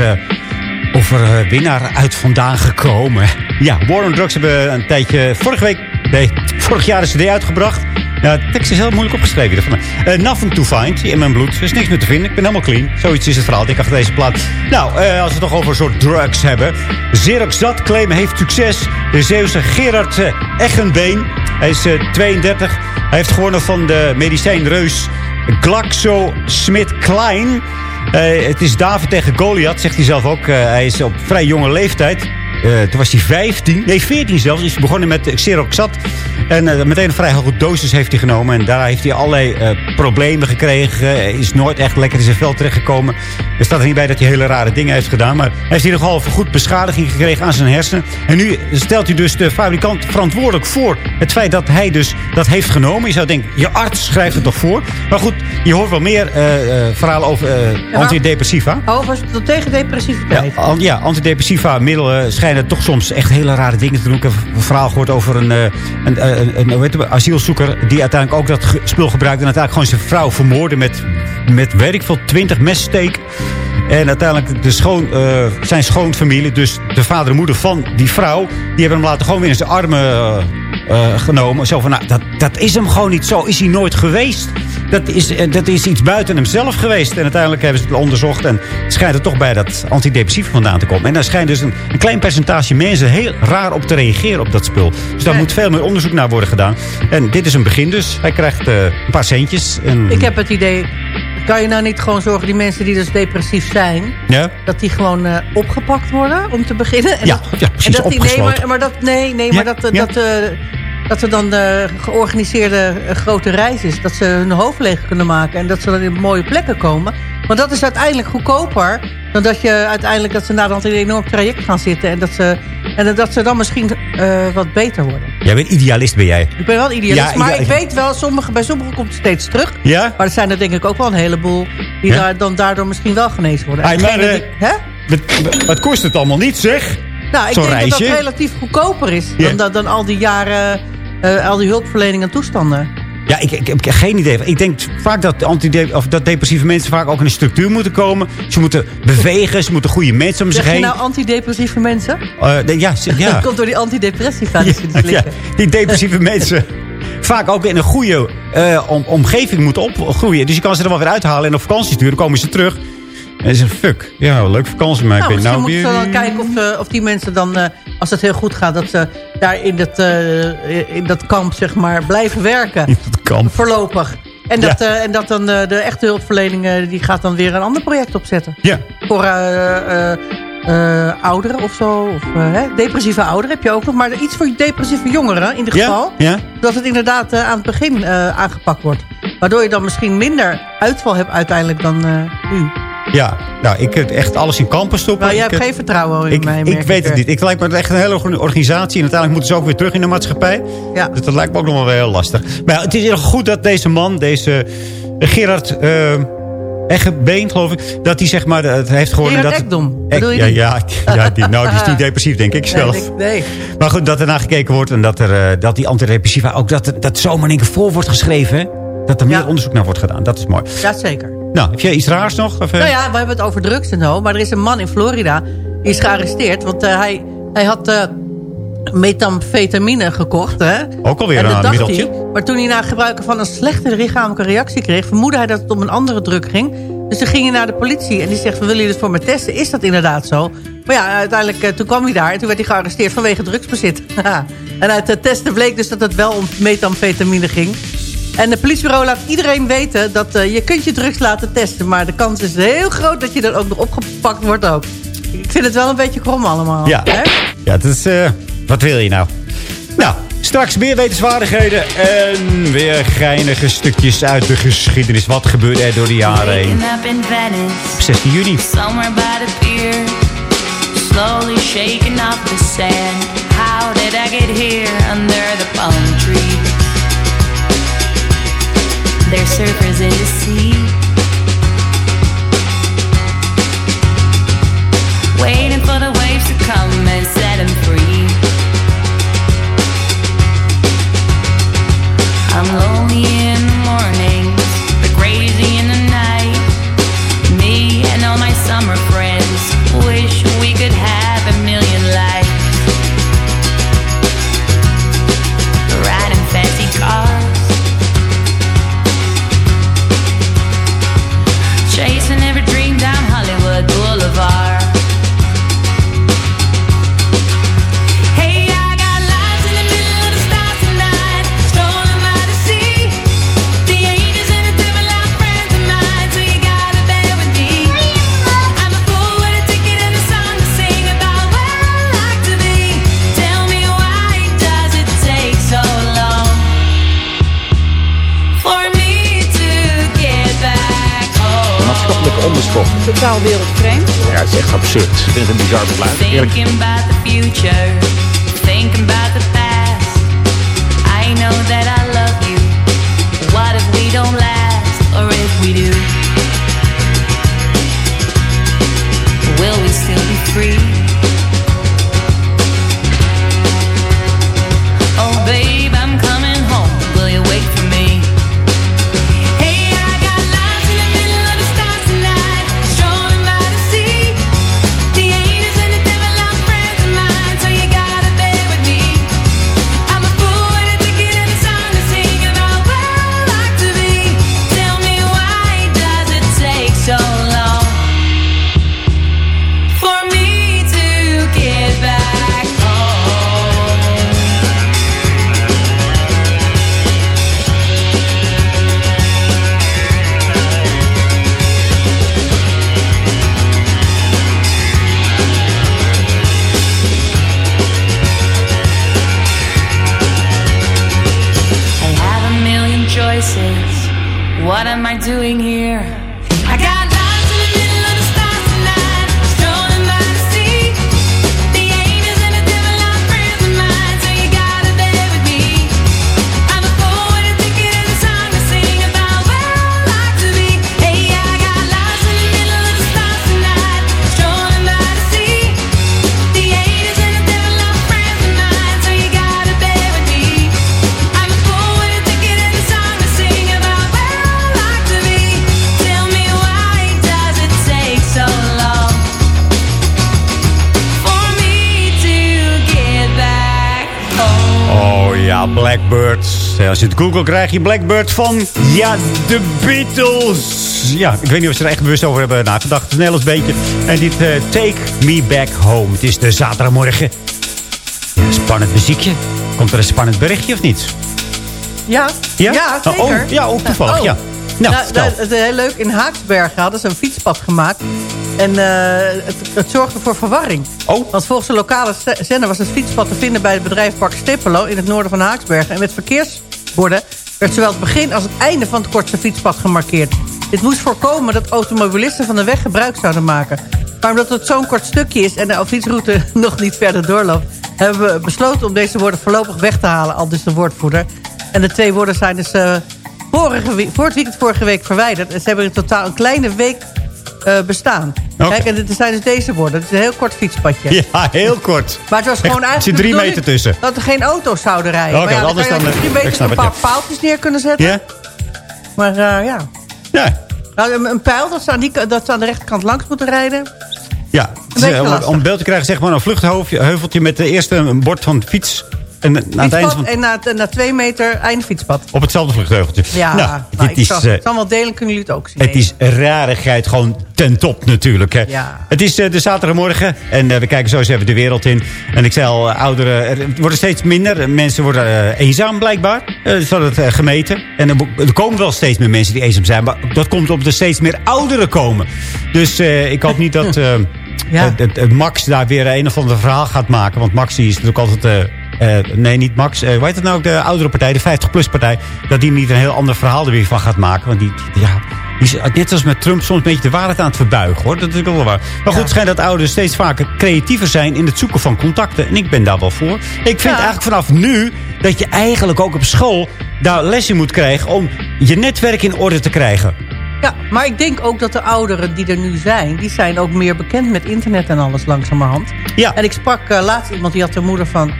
overwinnaar uit vandaan gekomen. Ja, War on Drugs hebben een tijdje... Vorige week... Nee, vorig jaar een cd uitgebracht. Ja, de tekst is heel moeilijk opgeschreven. hiervan. Eh, nothing to find in mijn bloed. Er is niks meer te vinden. Ik ben helemaal clean. Zoiets is het verhaal. Ik achter deze plaat. Nou, eh, als we het toch over een soort drugs hebben. Xerox Zat claim heeft succes. De Zeeuwse Gerard eh, Echenbeen. Hij is eh, 32. Hij heeft gewonnen van de medicijnreus GlaxoSmithKline. Eh het is David tegen Goliath, zegt hij zelf ook. Eh, hij is op vrij jonge leeftijd. Eh, toen was hij 15, nee 14 zelfs. Is hij begonnen met Xeroxat. En eh, meteen een vrij hoge dosis heeft hij genomen. En daar heeft hij allerlei eh, problemen gekregen. Is nooit echt lekker in zijn vel terechtgekomen. Er staat er niet bij dat hij hele rare dingen heeft gedaan. Maar hij heeft in ieder geval goed beschadiging gekregen aan zijn hersenen. En nu stelt hij dus de fabrikant verantwoordelijk voor het feit dat hij dus dat heeft genomen. Je zou denken, je arts schrijft het toch voor? Maar goed, je hoort wel meer verhalen over antidepressiva. Het tegen Ja, depressiviteit? an- ja, antidepressiva middelen schijnen toch soms echt hele rare dingen te doen. Ik heb een verhaal gehoord over een, eh, een, een, een, asielzoeker... die uiteindelijk ook dat spul gebruikte... en uiteindelijk gewoon zijn vrouw vermoordde met, met weet veel, 20 messteken. En uiteindelijk de schoon, eh, zijn schoonfamilie, dus de vader en moeder van die vrouw... die hebben hem later gewoon weer in zijn armen eh, eh, genomen. Van, nou, dat, dat is hem gewoon niet. Zo is hij nooit geweest. Dat is, eh, dat is iets buiten hemzelf geweest. En uiteindelijk hebben ze het onderzocht. En het schijnt er toch bij dat antidepressief vandaan te komen. En daar schijnt dus een, een klein percentage mensen heel raar op te reageren op dat spul. Dus daar Nee. moet veel meer onderzoek naar worden gedaan. En dit is een begin dus. Hij krijgt eh, een paar centjes. En, Ik heb het idee, kan je nou niet gewoon zorgen... die mensen die dus depressief zijn... Ja? dat die gewoon eh, opgepakt worden om te beginnen? En Ja, dat, ja, precies, en dat die, nee, opgesloten. maar, maar dat, nee, nee, Ja, maar dat, dat, dat er dan de georganiseerde eh, grote reis is. Dat ze hun hoofd leeg kunnen maken. En dat ze dan in mooie plekken komen. Want dat is uiteindelijk goedkoper... dan dat je uiteindelijk dat ze na dan in een enorm traject gaan zitten. En dat ze, en dat ze dan misschien eh, wat beter worden. Jij bent idealist, ben jij. Ik ben wel idealist, Ja, maar ik weet wel, sommige, bij sommigen komt het steeds terug. Ja? Maar er zijn er denk ik ook wel een heleboel... die Ja? daar, dan daardoor misschien wel genezen worden. En Hey, maar, degene eh, die- hè? Wat, wat kost het allemaal niet, zeg? Nou, ik denk dat reisje? dat relatief goedkoper is... Dan, dan, dan al die jaren, eh, al die hulpverlening en toestanden. Ja, ik, ik heb geen idee. Ik denk vaak dat, of dat depressieve mensen vaak ook in een structuur moeten komen. Ze moeten bewegen, ze moeten goede mensen om zich heen. nou antidepressieve mensen? De- ja, ja. Dat komt door die antidepressiva die ze ja, slikken. die depressieve mensen vaak ook in een goede eh, om- omgeving moeten opgroeien. Dus je kan ze er wel weer uithalen en op vakantie sturen. Dan komen ze terug. En ze zeggen, fuck, ja, leuk vakantie. Maar Nou, ik ben nou moeten weer... ze dan kijken of, of die mensen dan, als het heel goed gaat... dat ze daar in dat, eh, in dat kamp, zeg maar, blijven werken. In dat kamp. Voorlopig. En dat, eh, en dat dan eh, de echte hulpverlening, die gaat dan weer een ander project opzetten. Ja. Voor eh, eh, eh, ouderen of zo. Of, hè? Depressieve ouderen heb je ook nog. Maar iets voor depressieve jongeren in ieder Ja? geval. Ja? Dat het inderdaad aan het begin aangepakt wordt. Waardoor je dan misschien minder uitval hebt uiteindelijk dan nu. Ja, nou, ik heb echt alles in kampen stoppen. Nou, jij hebt eh, geen vertrouwen in ik, mij. ik weet het eh. niet. Ik lijkt me echt een hele goede organisatie. En uiteindelijk moeten ze ook weer terug in de maatschappij. Ja. Dus dat lijkt me ook nog wel heel lastig. Maar ja, het is heel goed dat deze man, deze eh, Gerard uh, Eggebeen, geloof ik... dat hij zeg maar het heeft gewonnen. Gerard dat, Ekdom, Ek- ja, ja, ja die, nou, die is niet depressief, denk ik Nee, zelf. ik- nee. Maar goed, dat er naar gekeken wordt en dat, er, eh, dat die antidepressiva... ook dat, dat zomaar in één keer voor wordt geschreven. hè? Dat er meer Ja. onderzoek naar wordt gedaan. Dat is mooi. Jazeker. Nou, heb jij iets raars nog? Of, eh? Nou ja, we hebben het over drugs en zo. Maar er is een man in Florida. Die is gearresteerd. Want eh, hij, hij had eh, methamphetamine gekocht. Hè? Ook alweer En een middeltje. hij. Maar toen hij na het gebruiken van een slechte lichamelijke reactie kreeg... vermoedde hij dat het om een andere drug ging. Dus toen ging hij naar de politie. En die zegt, we willen je dit voor me testen. Is dat inderdaad zo? Maar ja, uiteindelijk toen kwam hij daar. En toen werd hij gearresteerd vanwege drugsbezit. en uit de testen bleek dus dat het wel om methamphetamine ging. En het politiebureau laat iedereen weten dat eh, je kunt je drugs laten testen. Maar de kans is heel groot dat je dan ook nog opgepakt wordt ook. Ik vind het wel een beetje krom allemaal. Ja, Hè? ja het is, eh, wat wil je nou? Nou, straks meer wetenswaardigheden en weer geinige stukjes uit de geschiedenis. Wat gebeurde er door de jaren heen? Waking up in Venice, Op 16 juni. somewhere by the pier, slowly shaking off the sand. How did I get here under the palm tree? They're surfers in the sea. Waiting for the waves to come and set them free. I'm lonely in the morning. Totaal wereldvreemd. Ja, het is echt absurd. Ik vind het een bizar besluit. Thinking about the future, thinking about the past. I know that I love you. What if we don't last, or if we do? Google krijg je Blackbird van, ja, de Beatles. Ja, ik weet niet of ze er echt bewust over hebben nagedacht. Het is een Nederlands beetje. En dit eh, Take Me Back Home. Het is de zaterdagmorgen. Ja, spannend muziekje. Komt er een spannend berichtje of niet? Ja, Ja? ja zeker. Oh, ja, ook toevallig, Oh. ja. Nou, vertel. het is heel leuk. In Haaksbergen hadden ze een fietspad gemaakt. En eh, het, het zorgde voor verwarring. Oh. Want volgens de lokale zender was het fietspad te vinden... bij het bedrijf Park Stippelo in het noorden van Haaksbergen. En met werd zowel het begin als het einde van het kortste fietspad gemarkeerd. Dit moest voorkomen dat automobilisten van de weg gebruik zouden maken. Maar omdat het zo'n kort stukje is en de fietsroute nog niet verder doorloopt... hebben we besloten om deze woorden voorlopig weg te halen, al dus de woordvoerder. En de twee woorden zijn dus eh, vorige, voor het weekend vorige week verwijderd. En ze hebben in totaal een kleine week eh, bestaan. Kijk, en dit zijn dus deze woorden. Het is een heel kort fietspadje. Ja, heel kort. Maar het was gewoon Echt, er eigenlijk zit drie meter tussen. Dat er geen auto's zouden rijden. Oké, maar ja, anders dan dan, drie eh, meter een paar paaltjes neer kunnen zetten. Ja? Maar eh, ja. Ja. Nou, een, een pijl dat ze, aan die, dat ze aan de rechterkant langs moeten rijden. Ja, beetje om, om een beeld te krijgen, zeg maar een vluchtheuveltje met de eerste een bord van fiets. En het van, en na, na twee meter einde fietspad. op hetzelfde vluchtheuveltje. Ja, nou, nou, dit ik is, zal, eh, zal wel delen, kunnen jullie het ook zien. het is rarigheid gewoon ten top natuurlijk. Hè. Ja. Het is eh, de zaterdagmorgen en eh, we kijken zo eens even de wereld in. En ik zei al, ouderen, er worden steeds minder. Mensen worden eenzaam blijkbaar. Zo dat gemeten. En er, komen wel steeds meer mensen die eenzaam zijn. Maar dat komt omdat er steeds meer ouderen komen. Dus ik hoop niet dat... Ja. Max daar weer een of ander verhaal gaat maken. Want Max die is natuurlijk altijd... eh, nee, niet Max. Eh, hoe heet het nou ook? De oudere partij, de 50-plus-partij. Dat die niet een heel ander verhaal er weer van gaat maken. Want die, ja, die is net als met Trump soms een beetje de waarheid aan het verbuigen. hoor. Dat is ook wel waar. Maar goed, het schijnt dat ouderen steeds vaker creatiever zijn... in het zoeken van contacten. En ik ben daar wel voor. Ik vind eigenlijk vanaf nu dat je eigenlijk ook op school... daar les in moet krijgen om je netwerk in orde te krijgen. Ja, maar ik denk ook dat de ouderen die er nu zijn... die zijn ook meer bekend met internet en alles langzamerhand. Ja. En ik sprak eh, laatst iemand die had een moeder van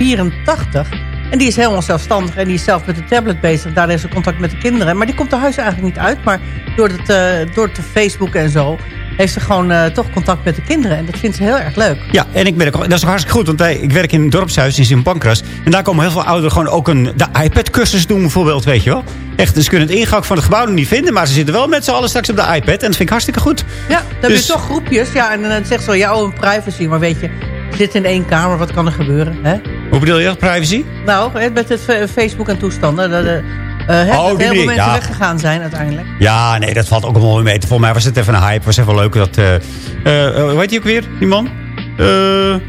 84... En die is helemaal zelfstandig en die is zelf met de tablet bezig. Daar heeft ze contact met de kinderen. Maar die komt er huis eigenlijk niet uit. Maar door het, eh, door het Facebook en zo... heeft ze gewoon eh, toch contact met de kinderen. En dat vindt ze heel erg leuk. Ja, en ik merk, dat is ook hartstikke goed. Want wij, ik werk in een dorpshuis in Sint-Pancras. En daar komen heel veel ouderen gewoon ook een, de iPad-cursus doen bijvoorbeeld, weet je wel. Echt, ze kunnen het ingang van het gebouw nog niet vinden. Maar ze zitten wel met z'n allen straks op de iPad. En dat vind ik hartstikke goed. Ja, dan heb Dus- je toch groepjes. Ja, en dan zegt ze ja, oh, een privacy. Maar weet je, je zit in één kamer, wat kan er gebeuren? Hè? Hoe bedoel je dat, privacy? Nou, met het fa- Facebook en toestanden. Dat, hè, Oh, dat die heel veel mensen ja. weggegaan zijn uiteindelijk. Ja, nee, dat valt ook allemaal mee. Volgens mij was het even een hype. was even leuk dat... eh eh, hij ook weer, die man?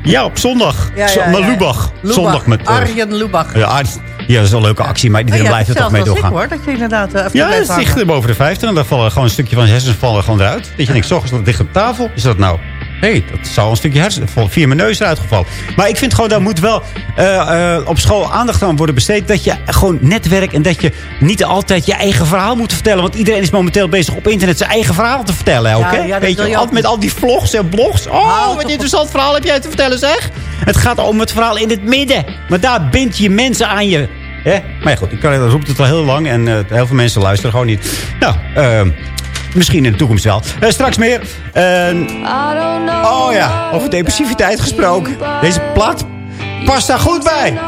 Ja, op zondag. Ja, maar. Lubach. Lubach. Zondag met... Arjen Lubach. Ja, Ar- Ja, dat is wel een leuke actie, maar iedereen ja, blijft er toch mee doorgaan. hoor, dat je inderdaad uh, Ja, het ligt hangen. boven de 50 en dan vallen gewoon een stukje van je hersens vallen gewoon eruit. Dat je denkt, zorgens dat ligt op tafel. Is dat nou... Hé, hey, dat zou een stukje hersen via mijn neus eruit gevallen. Maar ik vind gewoon, daar moet wel eh, eh, op school aandacht aan worden besteed. Dat je gewoon netwerk en dat je niet altijd je eigen verhaal moet vertellen. Want iedereen is momenteel bezig op internet zijn eigen verhaal te vertellen. Ook, Ja, hè? ja, Weet je, je altijd met al die vlogs en blogs. Oh, wat interessant verhaal heb jij te vertellen, zeg. Het gaat om het verhaal in het midden. Maar daar bind je mensen aan je. Hè? Maar ja, goed, ik kan, roept het al heel lang. En eh, heel veel mensen luisteren gewoon niet. Nou, ehm, misschien in de toekomst wel. Eh, straks meer. En- oh ja, over depressiviteit gesproken. Deze plaat past daar goed bij.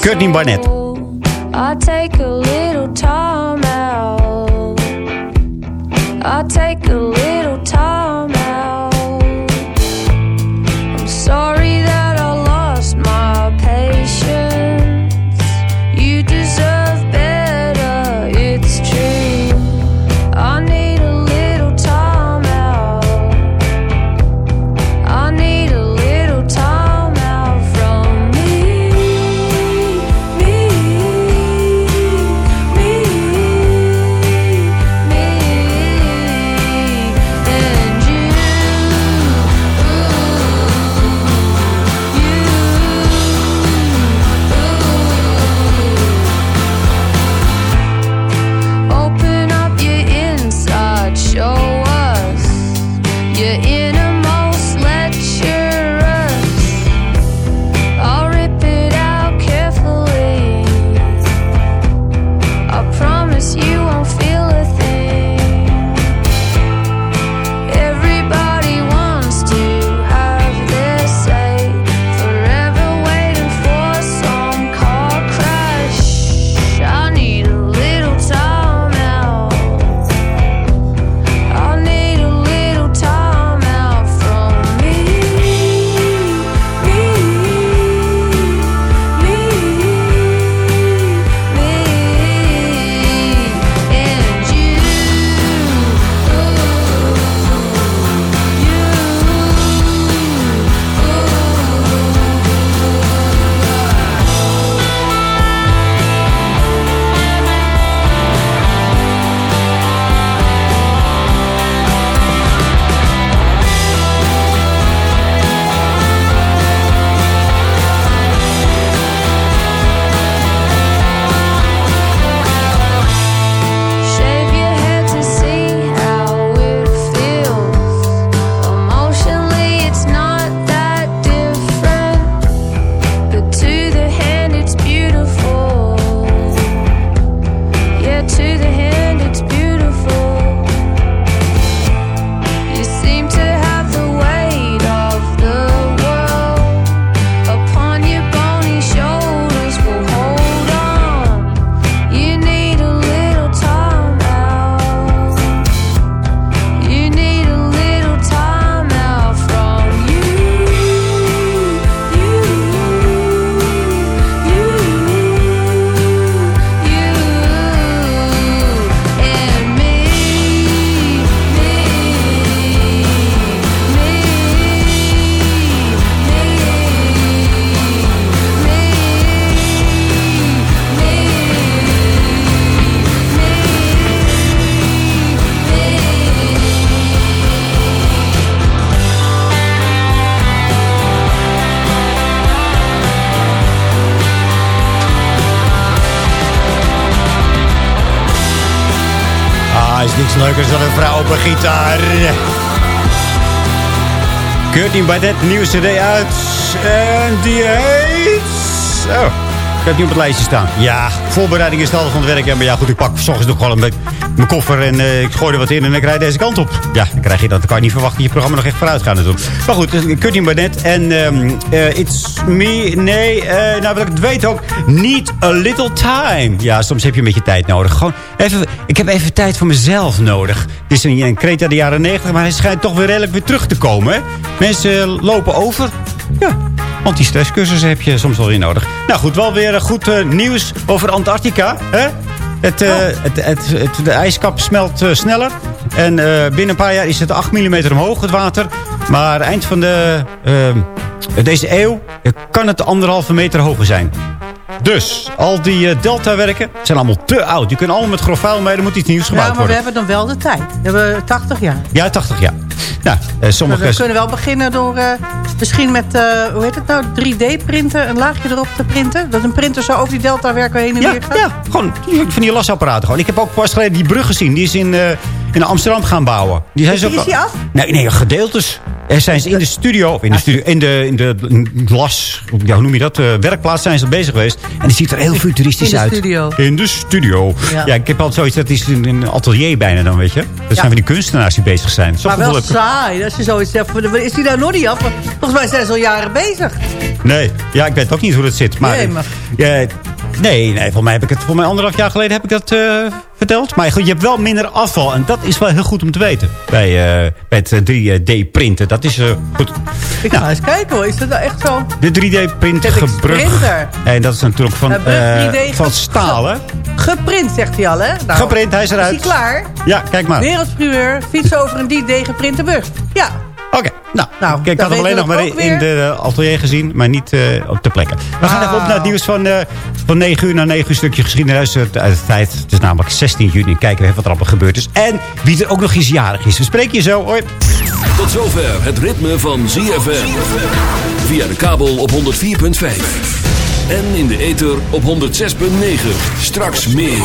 Courtney Barnett. I take a Courtney Barnett, nieuwe cd uit. En die heet... Oh, ik heb niet op het lijstje staan. Ja, voorbereiding is het van het werk. Ja, maar ja, goed, ik pak s ochtends nog beetje mijn koffer en eh, ik gooi er wat in en ik rijd deze kant op. Ja, dan krijg je dat. Dan kan je niet verwachten dat je programma nog echt vooruit gaat natuurlijk. Maar goed, dus Courtney Barnett en ehm, eh, It's Me, nee, eh, nou wil ik het weet ook, Need a Little Time. Ja, soms heb je een beetje tijd nodig. Gewoon even, ik heb even tijd voor mezelf nodig. Het is een, kreet uit de jaren 90, maar hij schijnt toch weer redelijk weer terug te komen. Hè? Mensen lopen over. Ja, anti-stresscursussen heb je soms wel weer nodig. Nou goed, wel weer eh, goed eh, nieuws over Antarctica. Hè? Het, eh, het, het, het- de ijskap smelt eh, sneller. En eh, binnen een paar jaar is het 8 mm omhoog, het water. Maar eind van de, eh, deze eeuw eh, kan het anderhalve meter hoger zijn. Dus, al die eh, delta-werken zijn allemaal te oud. Die kunnen allemaal met grof vuil mee, er moet iets nieuws Ja, gebouwd maar we worden. hebben dan wel de tijd. We hebben 80 jaar. Ja, 80 jaar. Nou, eh, sommige... We kunnen wel beginnen door eh, misschien met, hoe heet het nou, 3D-printen, een laagje erop te printen. Dat een printer zo over die delta-werken heen en Ja, weer gaat. ja, gewoon van die lasapparaten. Gewoon. Ik heb ook pas geleden die brug gezien. Die is in, in Amsterdam gaan bouwen. Die zijn Is ze die- is af? Nee, nee, gedeeltes. Er zijn ze in de studio, of in de studio, in de, in de glas, ja, hoe noem je dat, eh, werkplaats zijn ze bezig geweest. En die ziet er heel futuristisch In de uit. studio. In de studio. Ja. Ja. ik heb altijd zoiets, dat is een atelier bijna dan, weet je. Dat zijn van die kunstenaars die bezig zijn. Zo Maar wel saai, als je zoiets zegt. Is die daar nog niet af? Volgens mij zijn ze al jaren bezig. Nee, ja, ik weet ook niet hoe dat zit. Maar, Nee, maar- Ja, nee, nee, voor mij heb ik het, voor mij anderhalf jaar geleden heb ik dat eh, verteld. Maar goed, je hebt wel minder afval. En dat is wel heel goed om te weten. Bij, eh, bij het 3D-printen. Dat is eh, goed. Ik ga eens kijken hoor, is dat nou echt zo? De 3D-print gebrug. En dat is natuurlijk van, Een brug eh, 3D van staal, hè? Geprint, zegt hij al, hè? Nou, Geprint, hij is eruit. Is hij klaar? Ja, kijk maar. Wereldprimeur, fietsen over een 3D-geprinte bug. Ja. Oké, nou, Nou, ik, had hem alleen nog maar in de eh, atelier gezien, maar niet eh, op de plekken. We gaan even op naar het nieuws van, eh, van 9 uur naar 9 uur stukje geschiedenis uit uit de tijd. Het is namelijk 16 juni. Kijken we even wat er allemaal gebeurd is. En wie er ook nog eens jarig is. We spreken je zo. Hoi. Tot zover het ritme van ZFM. Via de kabel op 104.5. En in de ether op 106.9. Straks meer.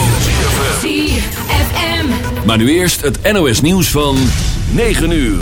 ZFM. Maar nu eerst het NOS nieuws van 9 uur.